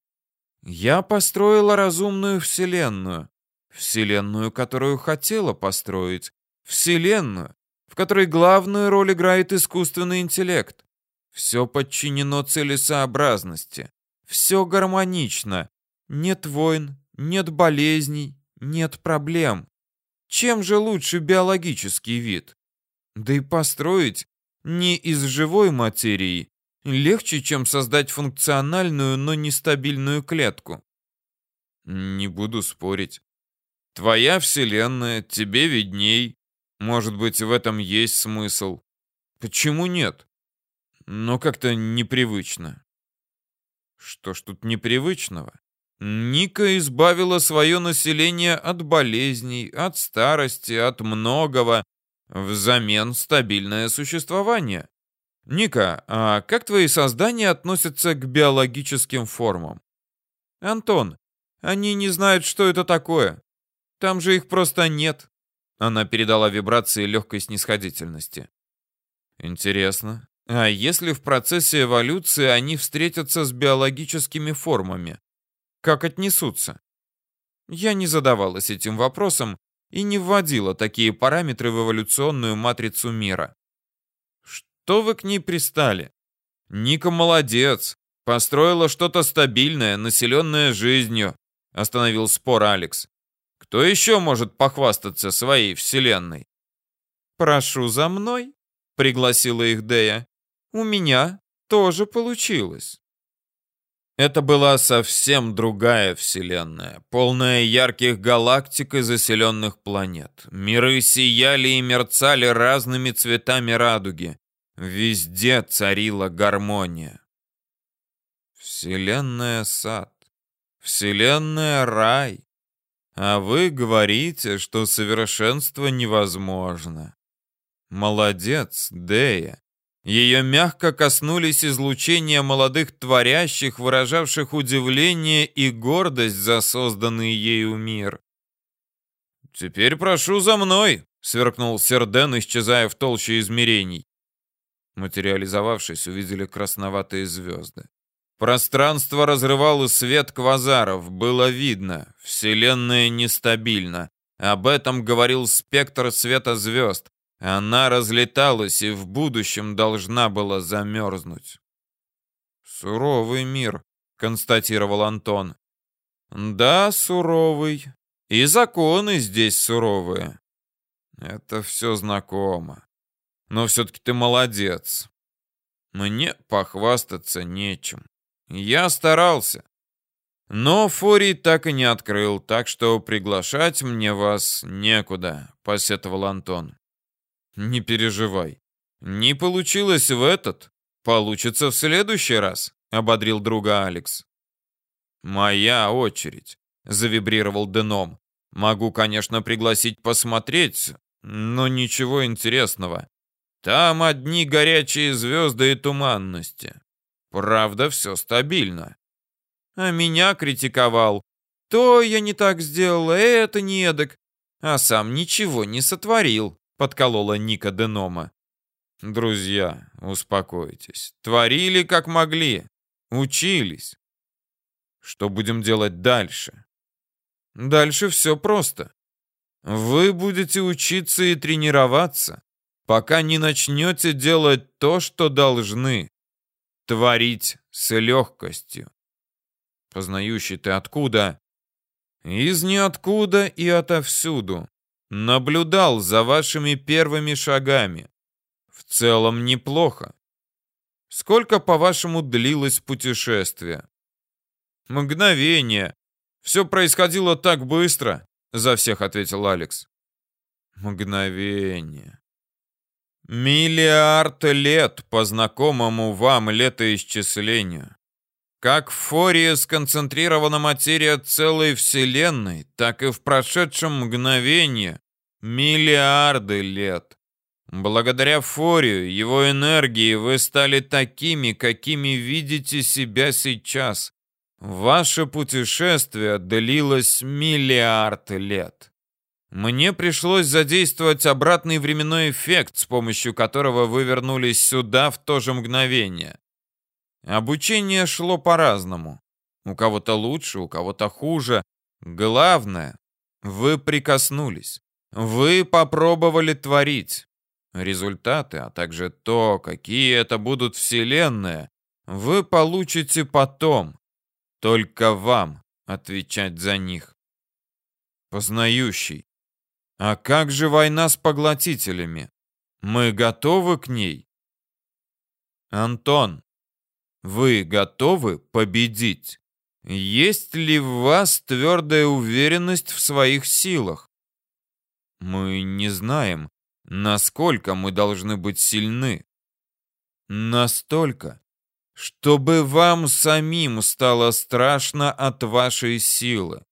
Я построила разумную вселенную. Вселенную, которую хотела построить. Вселенную, в которой главную роль играет искусственный интеллект. Все подчинено целесообразности. Все гармонично. Нет войн, нет болезней, нет проблем. Чем же лучше биологический вид? Да и построить не из живой материи, легче, чем создать функциональную, но нестабильную клетку. Не буду спорить. Твоя вселенная, тебе видней. Может быть, в этом есть смысл. Почему нет? Но как-то непривычно. Что ж тут непривычного? Ника избавила свое население от болезней, от старости, от многого. Взамен стабильное существование. Ника, а как твои создания относятся к биологическим формам? Антон, они не знают, что это такое. Там же их просто нет. Она передала вибрации легкой снисходительности. Интересно. А если в процессе эволюции они встретятся с биологическими формами? Как отнесутся? Я не задавалась этим вопросом и не вводила такие параметры в эволюционную матрицу мира. Что вы к ней пристали? Ника молодец. Построила что-то стабильное, населенное жизнью. Остановил спор Алекс. Кто еще может похвастаться своей вселенной? Прошу за мной, пригласила их Дея. У меня тоже получилось. Это была совсем другая вселенная, полная ярких галактик и заселенных планет. Миры сияли и мерцали разными цветами радуги. Везде царила гармония. Вселенная сад. Вселенная рай. А вы говорите, что совершенство невозможно. Молодец, Дея. Ее мягко коснулись излучения молодых творящих, выражавших удивление и гордость за созданный ею мир. «Теперь прошу за мной!» — сверкнул Серден, исчезая в толще измерений. Материализовавшись, увидели красноватые звезды. Пространство разрывало свет квазаров, было видно, Вселенная нестабильна. Об этом говорил спектр света звезд. Она разлеталась и в будущем должна была замерзнуть. «Суровый мир», — констатировал Антон. «Да, суровый. И законы здесь суровые. Это все знакомо. Но все-таки ты молодец. Мне похвастаться нечем. Я старался. Но Форий так и не открыл, так что приглашать мне вас некуда», — посетовал Антон. Не переживай. Не получилось в этот, получится в следующий раз, ободрил друга Алекс. Моя очередь, завибрировал Деном. Могу, конечно, пригласить посмотреть, но ничего интересного. Там одни горячие звезды и туманности. Правда, все стабильно. А меня критиковал. То я не так сделал, это не эдак. А сам ничего не сотворил подколола Ника Денома. Друзья, успокойтесь. Творили как могли. Учились. Что будем делать дальше? Дальше все просто. Вы будете учиться и тренироваться, пока не начнете делать то, что должны. Творить с легкостью. Познающий ты откуда? Из ниоткуда и отовсюду. Наблюдал за вашими первыми шагами. В целом неплохо. Сколько, по-вашему, длилось путешествие? Мгновение. Все происходило так быстро, за всех ответил Алекс. Мгновение. Миллиард лет по знакомому вам летоисчислению. Как в Фории сконцентрирована материя целой Вселенной, так и в прошедшем мгновении Миллиарды лет. Благодаря Форию, его энергии, вы стали такими, какими видите себя сейчас. Ваше путешествие длилось миллиард лет. Мне пришлось задействовать обратный временной эффект, с помощью которого вы вернулись сюда в то же мгновение. Обучение шло по-разному. У кого-то лучше, у кого-то хуже. Главное, вы прикоснулись. Вы попробовали творить. Результаты, а также то, какие это будут вселенные, вы получите потом. Только вам отвечать за них. Познающий. А как же война с поглотителями? Мы готовы к ней? Антон, вы готовы победить? Есть ли в вас твердая уверенность в своих силах? Мы не знаем, насколько мы должны быть сильны. Настолько, чтобы вам самим стало страшно от вашей силы.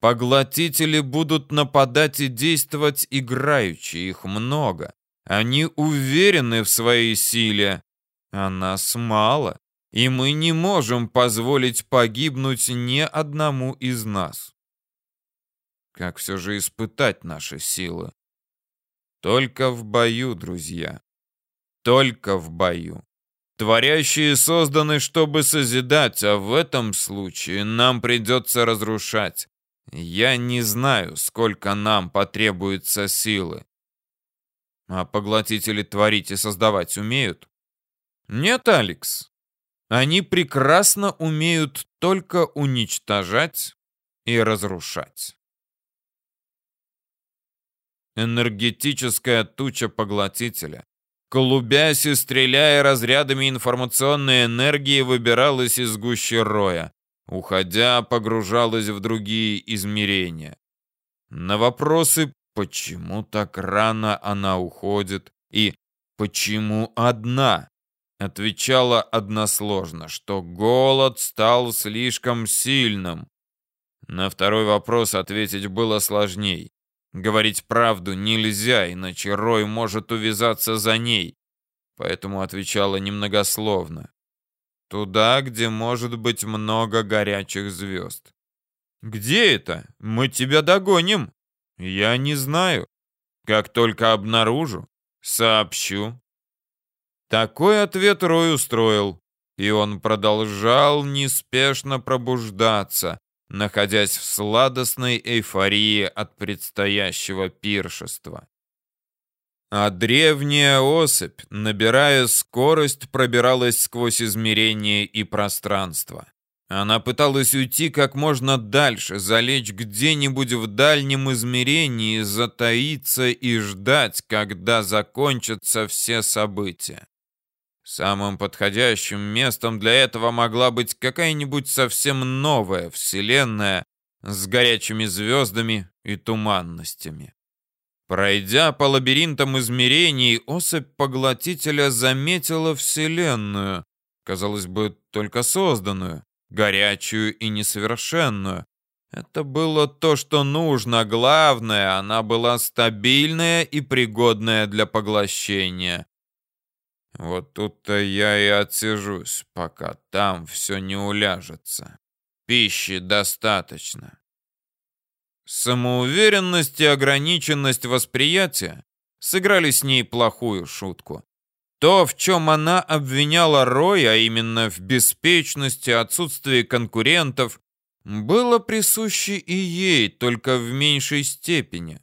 Поглотители будут нападать и действовать играючи, их много. Они уверены в своей силе, а нас мало, и мы не можем позволить погибнуть ни одному из нас. Как все же испытать наши силы? Только в бою, друзья. Только в бою. Творящие созданы, чтобы созидать, а в этом случае нам придется разрушать. Я не знаю, сколько нам потребуется силы. А поглотители творить и создавать умеют? Нет, Алекс. Они прекрасно умеют только уничтожать и разрушать. Энергетическая туча поглотителя, клубясь и стреляя разрядами информационной энергии, выбиралась из гущи роя, уходя, погружалась в другие измерения. На вопросы почему так рано она уходит и почему одна, отвечала односложно, что голод стал слишком сильным. На второй вопрос ответить было сложней. Говорить правду нельзя, иначе Рой может увязаться за ней. Поэтому отвечала немногословно. Туда, где может быть много горячих звезд. «Где это? Мы тебя догоним!» Я не знаю. Как только обнаружу, сообщу. Такой ответ Рой устроил, и он продолжал неспешно пробуждаться, находясь в сладостной эйфории от предстоящего пиршества. А древняя особь, набирая скорость, пробиралась сквозь измерение и пространство. Она пыталась уйти как можно дальше, залечь где-нибудь в дальнем измерении, затаиться и ждать, когда закончатся все события. Самым подходящим местом для этого могла быть какая-нибудь совсем новая вселенная с горячими звездами и туманностями. Пройдя по лабиринтам измерений, особь поглотителя заметила вселенную, казалось бы, только созданную горячую и несовершенную. Это было то, что нужно. Главное, она была стабильная и пригодная для поглощения. Вот тут-то я и отсижусь, пока там все не уляжется. Пищи достаточно. Самоуверенность и ограниченность восприятия сыграли с ней плохую шутку. То, в чем она обвиняла Рой, а именно в беспечности, отсутствии конкурентов, было присуще и ей, только в меньшей степени.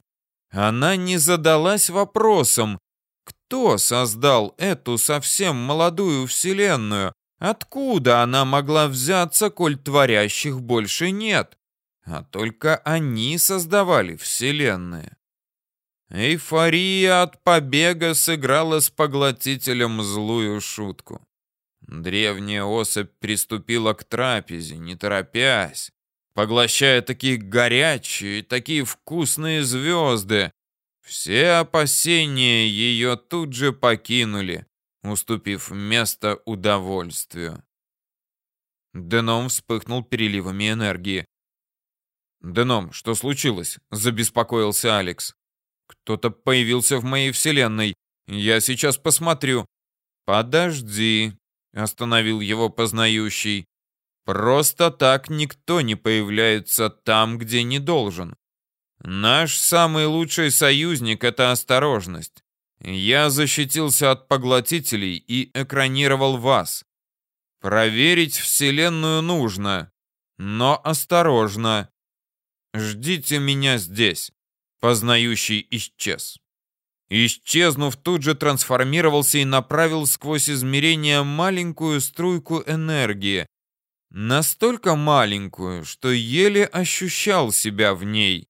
Она не задалась вопросом, кто создал эту совсем молодую вселенную, откуда она могла взяться, коль творящих больше нет, а только они создавали вселенные. Эйфория от побега сыграла с поглотителем злую шутку. Древняя особь приступила к трапезе, не торопясь, поглощая такие горячие, такие вкусные звезды. Все опасения ее тут же покинули, уступив место удовольствию. Деном вспыхнул переливами энергии. «Деном, что случилось?» — забеспокоился Алекс. Кто-то появился в моей вселенной. Я сейчас посмотрю. Подожди, остановил его познающий. Просто так никто не появляется там, где не должен. Наш самый лучший союзник — это осторожность. Я защитился от поглотителей и экранировал вас. Проверить Вселенную нужно, но осторожно. Ждите меня здесь. Познающий исчез. Исчезнув, тут же трансформировался и направил сквозь измерения маленькую струйку энергии. Настолько маленькую, что еле ощущал себя в ней.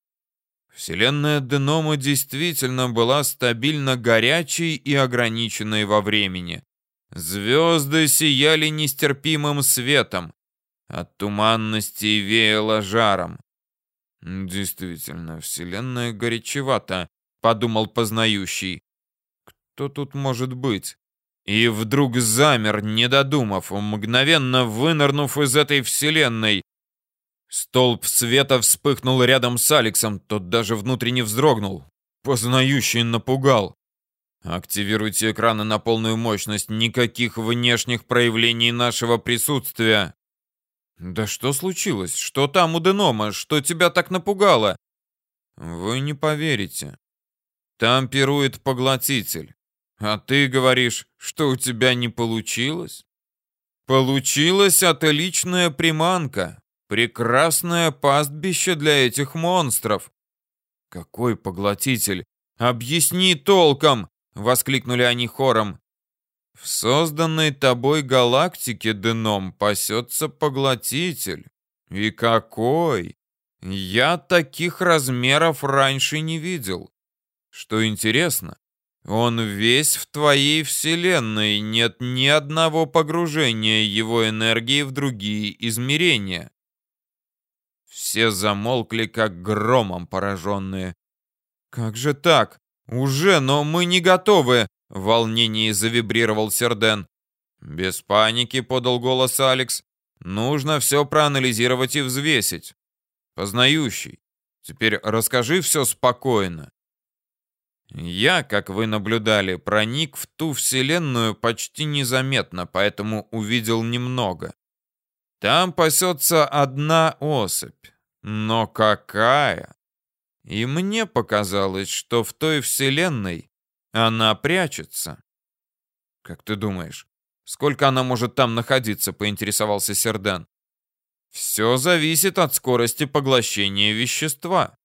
Вселенная Денома действительно была стабильно горячей и ограниченной во времени. Звезды сияли нестерпимым светом. От туманности веяло жаром. Действительно, вселенная горячевата, подумал познающий. Кто тут может быть? И вдруг замер, не додумав, мгновенно вынырнув из этой вселенной. Столб света вспыхнул рядом с Алексом, тот даже внутренне вздрогнул. Познающий напугал. Активируйте экраны на полную мощность, никаких внешних проявлений нашего присутствия. Да что случилось? Что там у Денома? Что тебя так напугало? Вы не поверите. Там пирует поглотитель. А ты говоришь, что у тебя не получилось? Получилась отличная приманка. Прекрасное пастбище для этих монстров. Какой поглотитель? Объясни толком, воскликнули они хором. В созданной тобой галактике, Деном, пасется поглотитель. И какой! Я таких размеров раньше не видел. Что интересно, он весь в твоей вселенной, нет ни одного погружения его энергии в другие измерения. Все замолкли, как громом пораженные. «Как же так? Уже, но мы не готовы!» В волнении завибрировал Серден. «Без паники», — подал голос Алекс. «Нужно все проанализировать и взвесить. Познающий, теперь расскажи все спокойно». Я, как вы наблюдали, проник в ту вселенную почти незаметно, поэтому увидел немного. Там пасется одна особь. Но какая? И мне показалось, что в той вселенной она прячется. Как ты думаешь, сколько она может там находиться, поинтересовался Сердан. Все зависит от скорости поглощения вещества.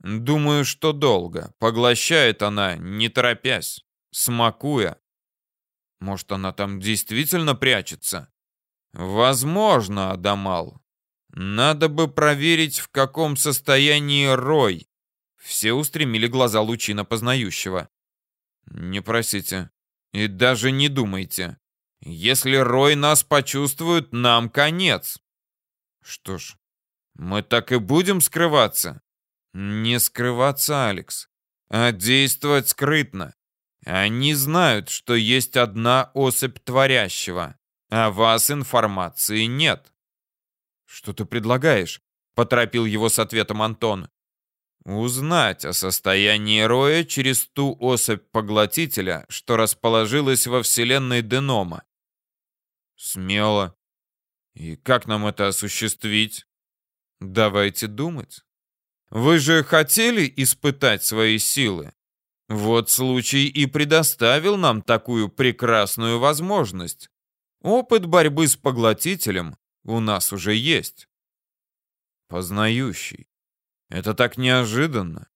Думаю, что долго. Поглощает она, не торопясь, смакуя. Может, она там действительно прячется? Возможно, Адамал. Надо бы проверить, в каком состоянии Рой. Все устремили глаза Лучина познающего. Не просите. И даже не думайте. Если Рой нас почувствует, нам конец. Что ж, мы так и будем скрываться? Не скрываться, Алекс, а действовать скрытно. Они знают, что есть одна особь творящего. А вас информации нет. Что ты предлагаешь? Поторопил его с ответом Антон. Узнать о состоянии Роя через ту особь поглотителя, что расположилась во вселенной Денома. Смело. И как нам это осуществить? Давайте думать. Вы же хотели испытать свои силы? Вот случай и предоставил нам такую прекрасную возможность. Опыт борьбы с поглотителем у нас уже есть. Познающий. Это так неожиданно.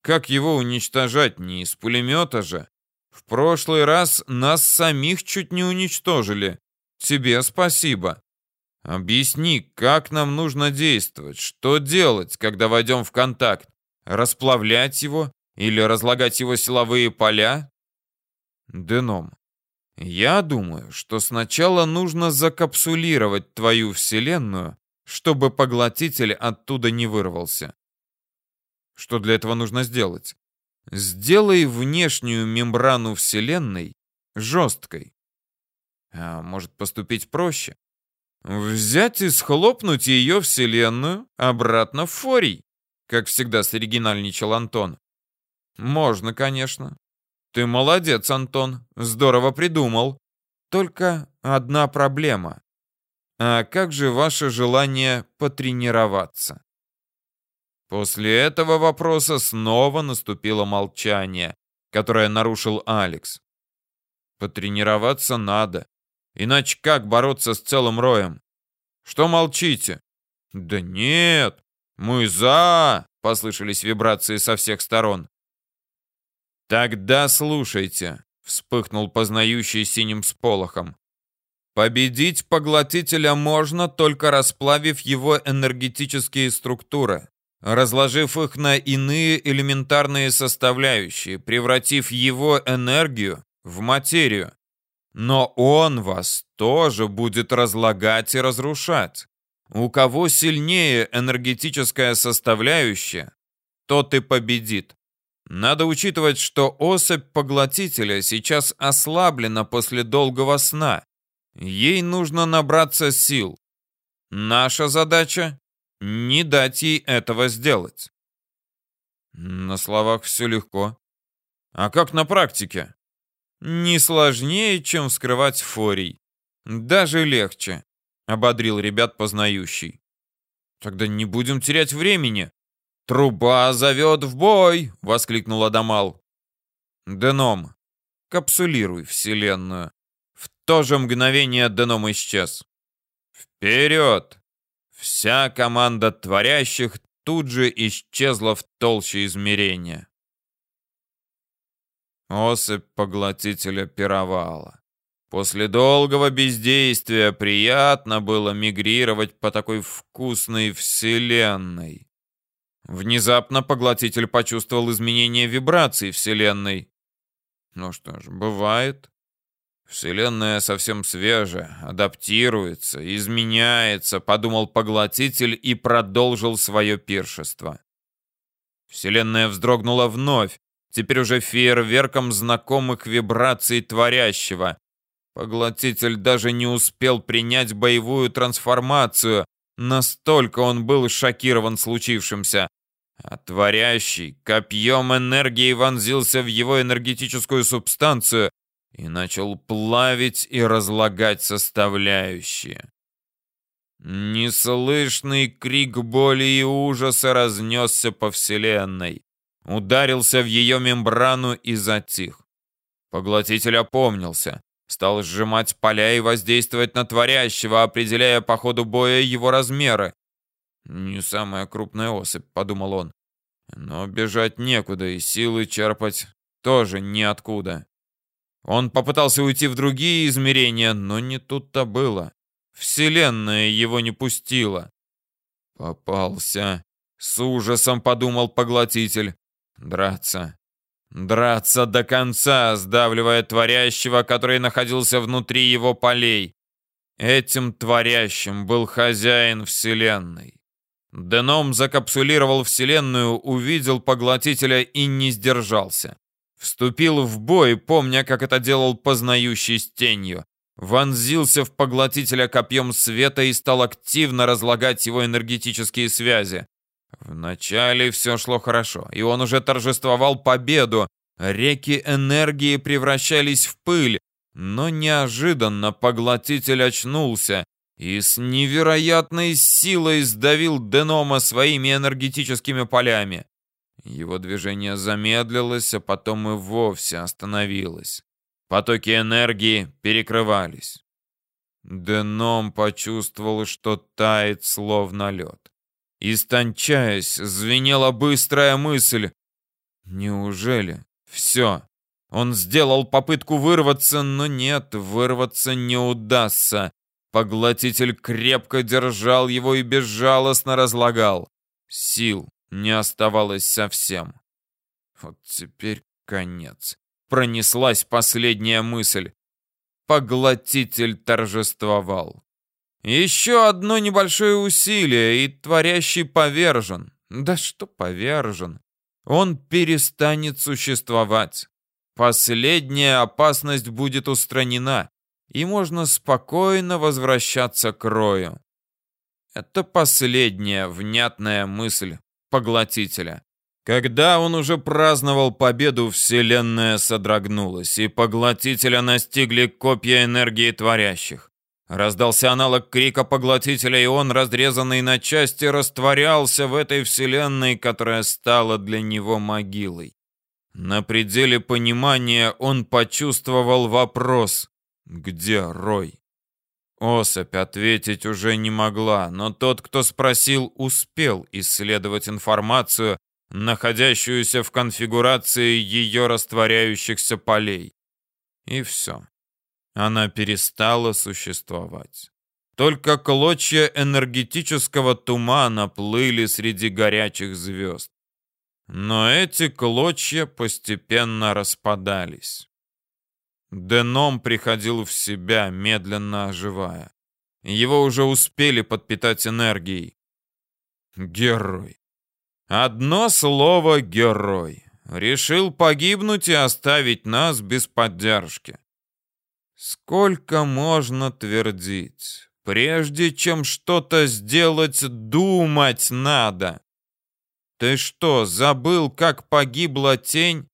Как его уничтожать не из пулемета же? В прошлый раз нас самих чуть не уничтожили. Тебе спасибо. Объясни, как нам нужно действовать, что делать, когда войдем в контакт? Расплавлять его или разлагать его силовые поля? Деном, я думаю, что сначала нужно закапсулировать твою вселенную, чтобы поглотитель оттуда не вырвался. Что для этого нужно сделать? Сделай внешнюю мембрану вселенной жесткой. А может поступить проще? Взять и схлопнуть ее вселенную обратно в Форий, как всегда соригинальничал Антон. Можно, конечно, ты молодец, Антон. Здорово придумал. Только одна проблема. А как же ваше желание потренироваться? После этого вопроса снова наступило молчание, которое нарушил Алекс. Потренироваться надо. Иначе как бороться с целым роем? Что молчите? Да нет, мы за, послышались вибрации со всех сторон. «Тогда слушайте», — вспыхнул познающий синим сполохом. «Победить поглотителя можно, только расплавив его энергетические структуры, разложив их на иные элементарные составляющие, превратив его энергию в материю. Но он вас тоже будет разлагать и разрушать. У кого сильнее энергетическая составляющая, тот и победит. Надо учитывать, что особь поглотителя сейчас ослаблена после долгого сна. Ей нужно набраться сил. Наша задача — не дать ей этого сделать. На словах все легко. А как на практике? Не сложнее, чем вскрывать форий. Даже легче, ободрил ребят познающий. Тогда не будем терять времени. Труба зовет в бой, воскликнул Адамал. Деном, капсулируй вселенную. В то же мгновение Деном исчез. Вперед! Вся команда творящих тут же исчезла в толще измерения. Осыпь поглотителя пировала. После долгого бездействия приятно было мигрировать по такой вкусной вселенной. Внезапно поглотитель почувствовал изменение вибраций вселенной. Ну что ж, бывает. Вселенная совсем свежая, адаптируется, изменяется, подумал поглотитель и продолжил свое пиршество. Вселенная вздрогнула вновь, теперь уже фейерверком знакомых вибраций творящего. Поглотитель даже не успел принять боевую трансформацию, настолько он был шокирован случившимся. А творящий копьем энергии вонзился в его энергетическую субстанцию и начал плавить и разлагать составляющие. Неслышный крик боли и ужаса разнесся по вселенной ударился в ее мембрану и затих. Поглотитель опомнился, стал сжимать поля и воздействовать на творящего, определяя по ходу боя его размеры. «Не самая крупная особь», — подумал он. «Но бежать некуда, и силы черпать тоже неоткуда». Он попытался уйти в другие измерения, но не тут-то было. Вселенная его не пустила. «Попался», — с ужасом подумал поглотитель. Драться. Драться до конца, сдавливая творящего, который находился внутри его полей. Этим творящим был хозяин Вселенной. Деном закапсулировал Вселенную, увидел поглотителя и не сдержался. Вступил в бой, помня, как это делал познающий с тенью. Вонзился в поглотителя копьем света и стал активно разлагать его энергетические связи. Вначале все шло хорошо, и он уже торжествовал победу. Реки энергии превращались в пыль, но неожиданно поглотитель очнулся и с невероятной силой сдавил Денома своими энергетическими полями. Его движение замедлилось, а потом и вовсе остановилось. Потоки энергии перекрывались. Деном почувствовал, что тает словно лед. Истончаясь, звенела быстрая мысль. Неужели? Все. Он сделал попытку вырваться, но нет, вырваться не удастся. Поглотитель крепко держал его и безжалостно разлагал. Сил не оставалось совсем. Вот теперь конец. Пронеслась последняя мысль. Поглотитель торжествовал. Еще одно небольшое усилие, и творящий повержен. Да что повержен? Он перестанет существовать. Последняя опасность будет устранена, и можно спокойно возвращаться к Рою. Это последняя внятная мысль поглотителя. Когда он уже праздновал победу, Вселенная содрогнулась, и поглотителя настигли копья энергии творящих. Раздался аналог крика поглотителя, и он, разрезанный на части, растворялся в этой вселенной, которая стала для него могилой. На пределе понимания он почувствовал вопрос «Где Рой?». Особь ответить уже не могла, но тот, кто спросил, успел исследовать информацию, находящуюся в конфигурации ее растворяющихся полей. И все она перестала существовать. Только клочья энергетического тумана плыли среди горячих звезд. Но эти клочья постепенно распадались. Деном приходил в себя, медленно оживая. Его уже успели подпитать энергией. Герой. Одно слово «герой». Решил погибнуть и оставить нас без поддержки. Сколько можно твердить? Прежде чем что-то сделать, думать надо. Ты что, забыл, как погибла тень?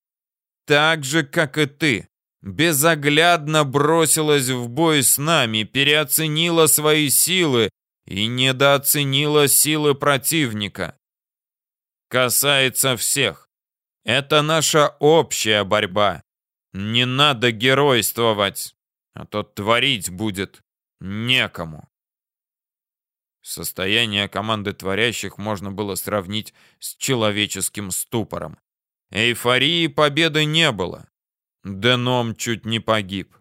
Так же, как и ты. Безоглядно бросилась в бой с нами, переоценила свои силы и недооценила силы противника. Касается всех. Это наша общая борьба. Не надо геройствовать, а то творить будет некому. Состояние команды творящих можно было сравнить с человеческим ступором. Эйфории победы не было. Деном чуть не погиб.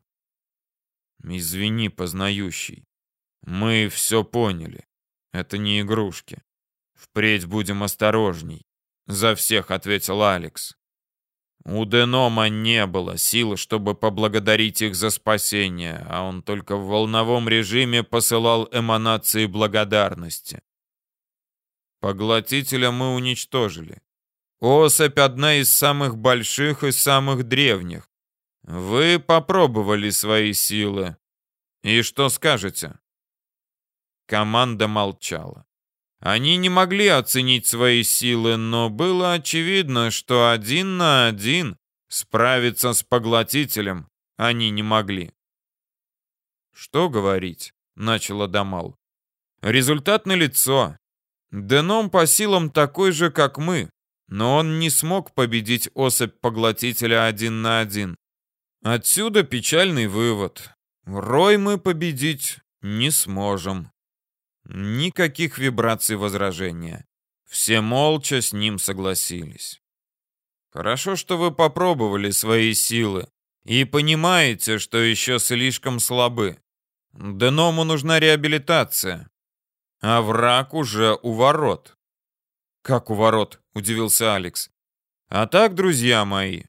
Извини, познающий. Мы все поняли. Это не игрушки. Впредь будем осторожней. За всех ответил Алекс. У Денома не было сил, чтобы поблагодарить их за спасение, а он только в волновом режиме посылал эманации благодарности. Поглотителя мы уничтожили. Особь одна из самых больших и самых древних. Вы попробовали свои силы. И что скажете? Команда молчала. Они не могли оценить свои силы, но было очевидно, что один на один справиться с поглотителем они не могли. «Что говорить?» — начал Адамал. «Результат налицо. Деном по силам такой же, как мы, но он не смог победить особь поглотителя один на один. Отсюда печальный вывод. Рой мы победить не сможем. Никаких вибраций возражения. Все молча с ним согласились. Хорошо, что вы попробовали свои силы и понимаете, что еще слишком слабы. Деному нужна реабилитация, а враг уже у ворот. Как у ворот? Удивился Алекс. А так, друзья мои,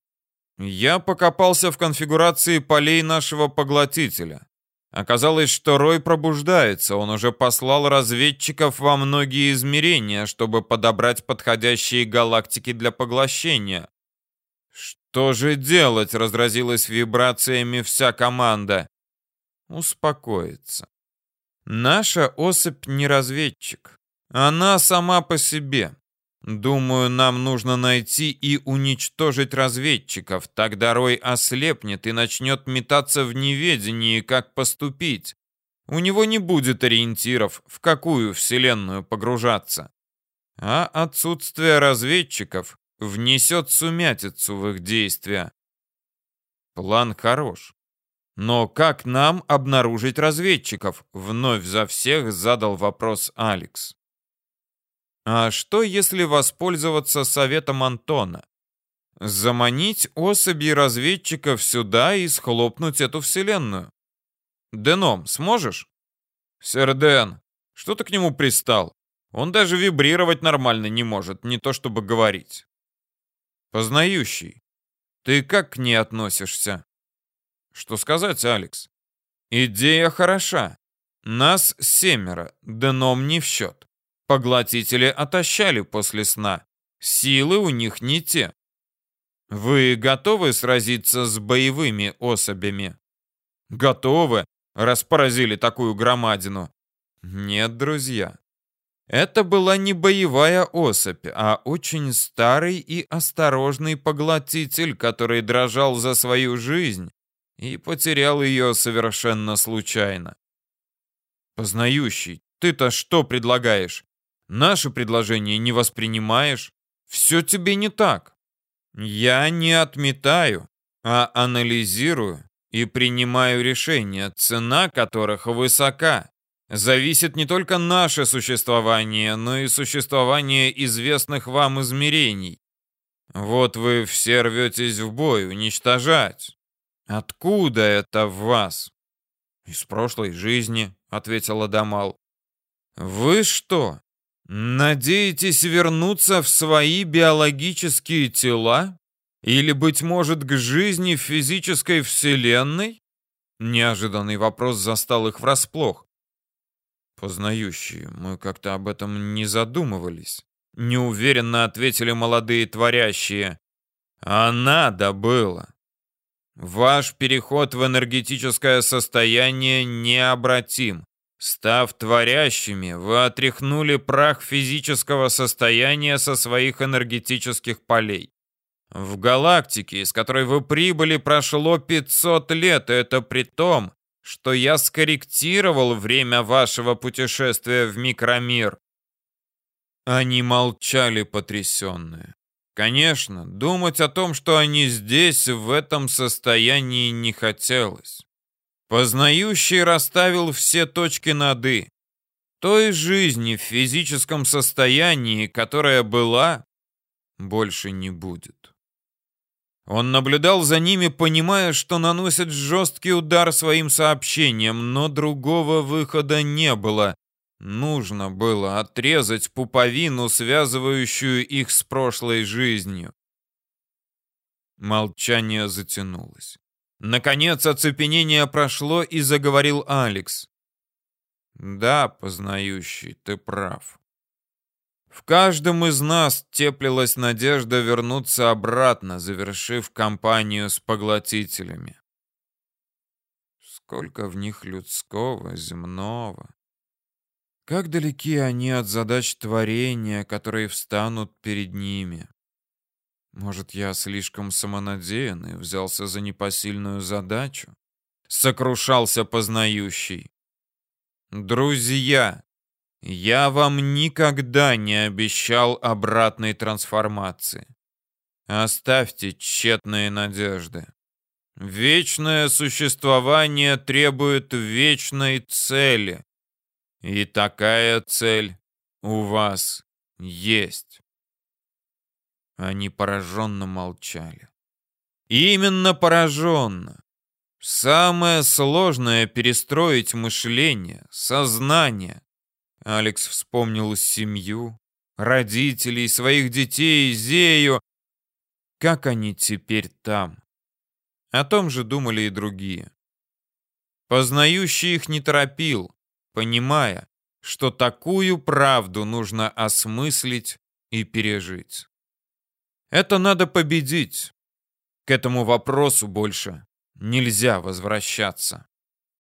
я покопался в конфигурации полей нашего поглотителя. Оказалось, что Рой пробуждается, он уже послал разведчиков во многие измерения, чтобы подобрать подходящие галактики для поглощения. Что же делать, разразилась вибрациями вся команда. Успокоиться. Наша особь не разведчик. Она сама по себе. Думаю, нам нужно найти и уничтожить разведчиков. Тогда Рой ослепнет и начнет метаться в неведении, как поступить. У него не будет ориентиров, в какую вселенную погружаться. А отсутствие разведчиков внесет сумятицу в их действия. План хорош. Но как нам обнаружить разведчиков? Вновь за всех задал вопрос Алекс. А что, если воспользоваться советом Антона? Заманить особи разведчиков сюда и схлопнуть эту вселенную? Деном, сможешь? Сэр Дэн, что ты к нему пристал? Он даже вибрировать нормально не может, не то чтобы говорить. Познающий, ты как к ней относишься? Что сказать, Алекс? Идея хороша. Нас семеро, Деном не в счет. Поглотители отощали после сна. Силы у них не те. Вы готовы сразиться с боевыми особями? Готовы, раз поразили такую громадину. Нет, друзья. Это была не боевая особь, а очень старый и осторожный поглотитель, который дрожал за свою жизнь и потерял ее совершенно случайно. Познающий, ты-то что предлагаешь? Наше предложение не воспринимаешь. Все тебе не так. Я не отметаю, а анализирую и принимаю решения, цена которых высока. Зависит не только наше существование, но и существование известных вам измерений. Вот вы все рветесь в бой, уничтожать. Откуда это в вас? Из прошлой жизни, ответил Адамал. Вы что, Надеетесь вернуться в свои биологические тела? Или, быть может, к жизни в физической вселенной? Неожиданный вопрос застал их врасплох. Познающие, мы как-то об этом не задумывались. Неуверенно ответили молодые творящие. А надо было. Ваш переход в энергетическое состояние необратим. Став творящими, вы отряхнули прах физического состояния со своих энергетических полей. В галактике, из которой вы прибыли, прошло 500 лет, и это при том, что я скорректировал время вашего путешествия в микромир. Они молчали потрясенные. Конечно, думать о том, что они здесь, в этом состоянии не хотелось. Познающий расставил все точки над «и». Той жизни в физическом состоянии, которая была, больше не будет. Он наблюдал за ними, понимая, что наносит жесткий удар своим сообщением, но другого выхода не было. Нужно было отрезать пуповину, связывающую их с прошлой жизнью. Молчание затянулось. Наконец оцепенение прошло, и заговорил Алекс. «Да, познающий, ты прав. В каждом из нас теплилась надежда вернуться обратно, завершив кампанию с поглотителями. Сколько в них людского, земного. Как далеки они от задач творения, которые встанут перед ними. Может, я слишком самонадеян и взялся за непосильную задачу? Сокрушался познающий. Друзья, я вам никогда не обещал обратной трансформации. Оставьте тщетные надежды. Вечное существование требует вечной цели. И такая цель у вас есть. Они пораженно молчали. Именно пораженно. Самое сложное — перестроить мышление, сознание, Алекс вспомнил семью, родителей, своих детей, Зею. Как они теперь там? О том же думали и другие. Познающий их не торопил, понимая, что такую правду нужно осмыслить и пережить. Это надо победить. К этому вопросу больше нельзя возвращаться.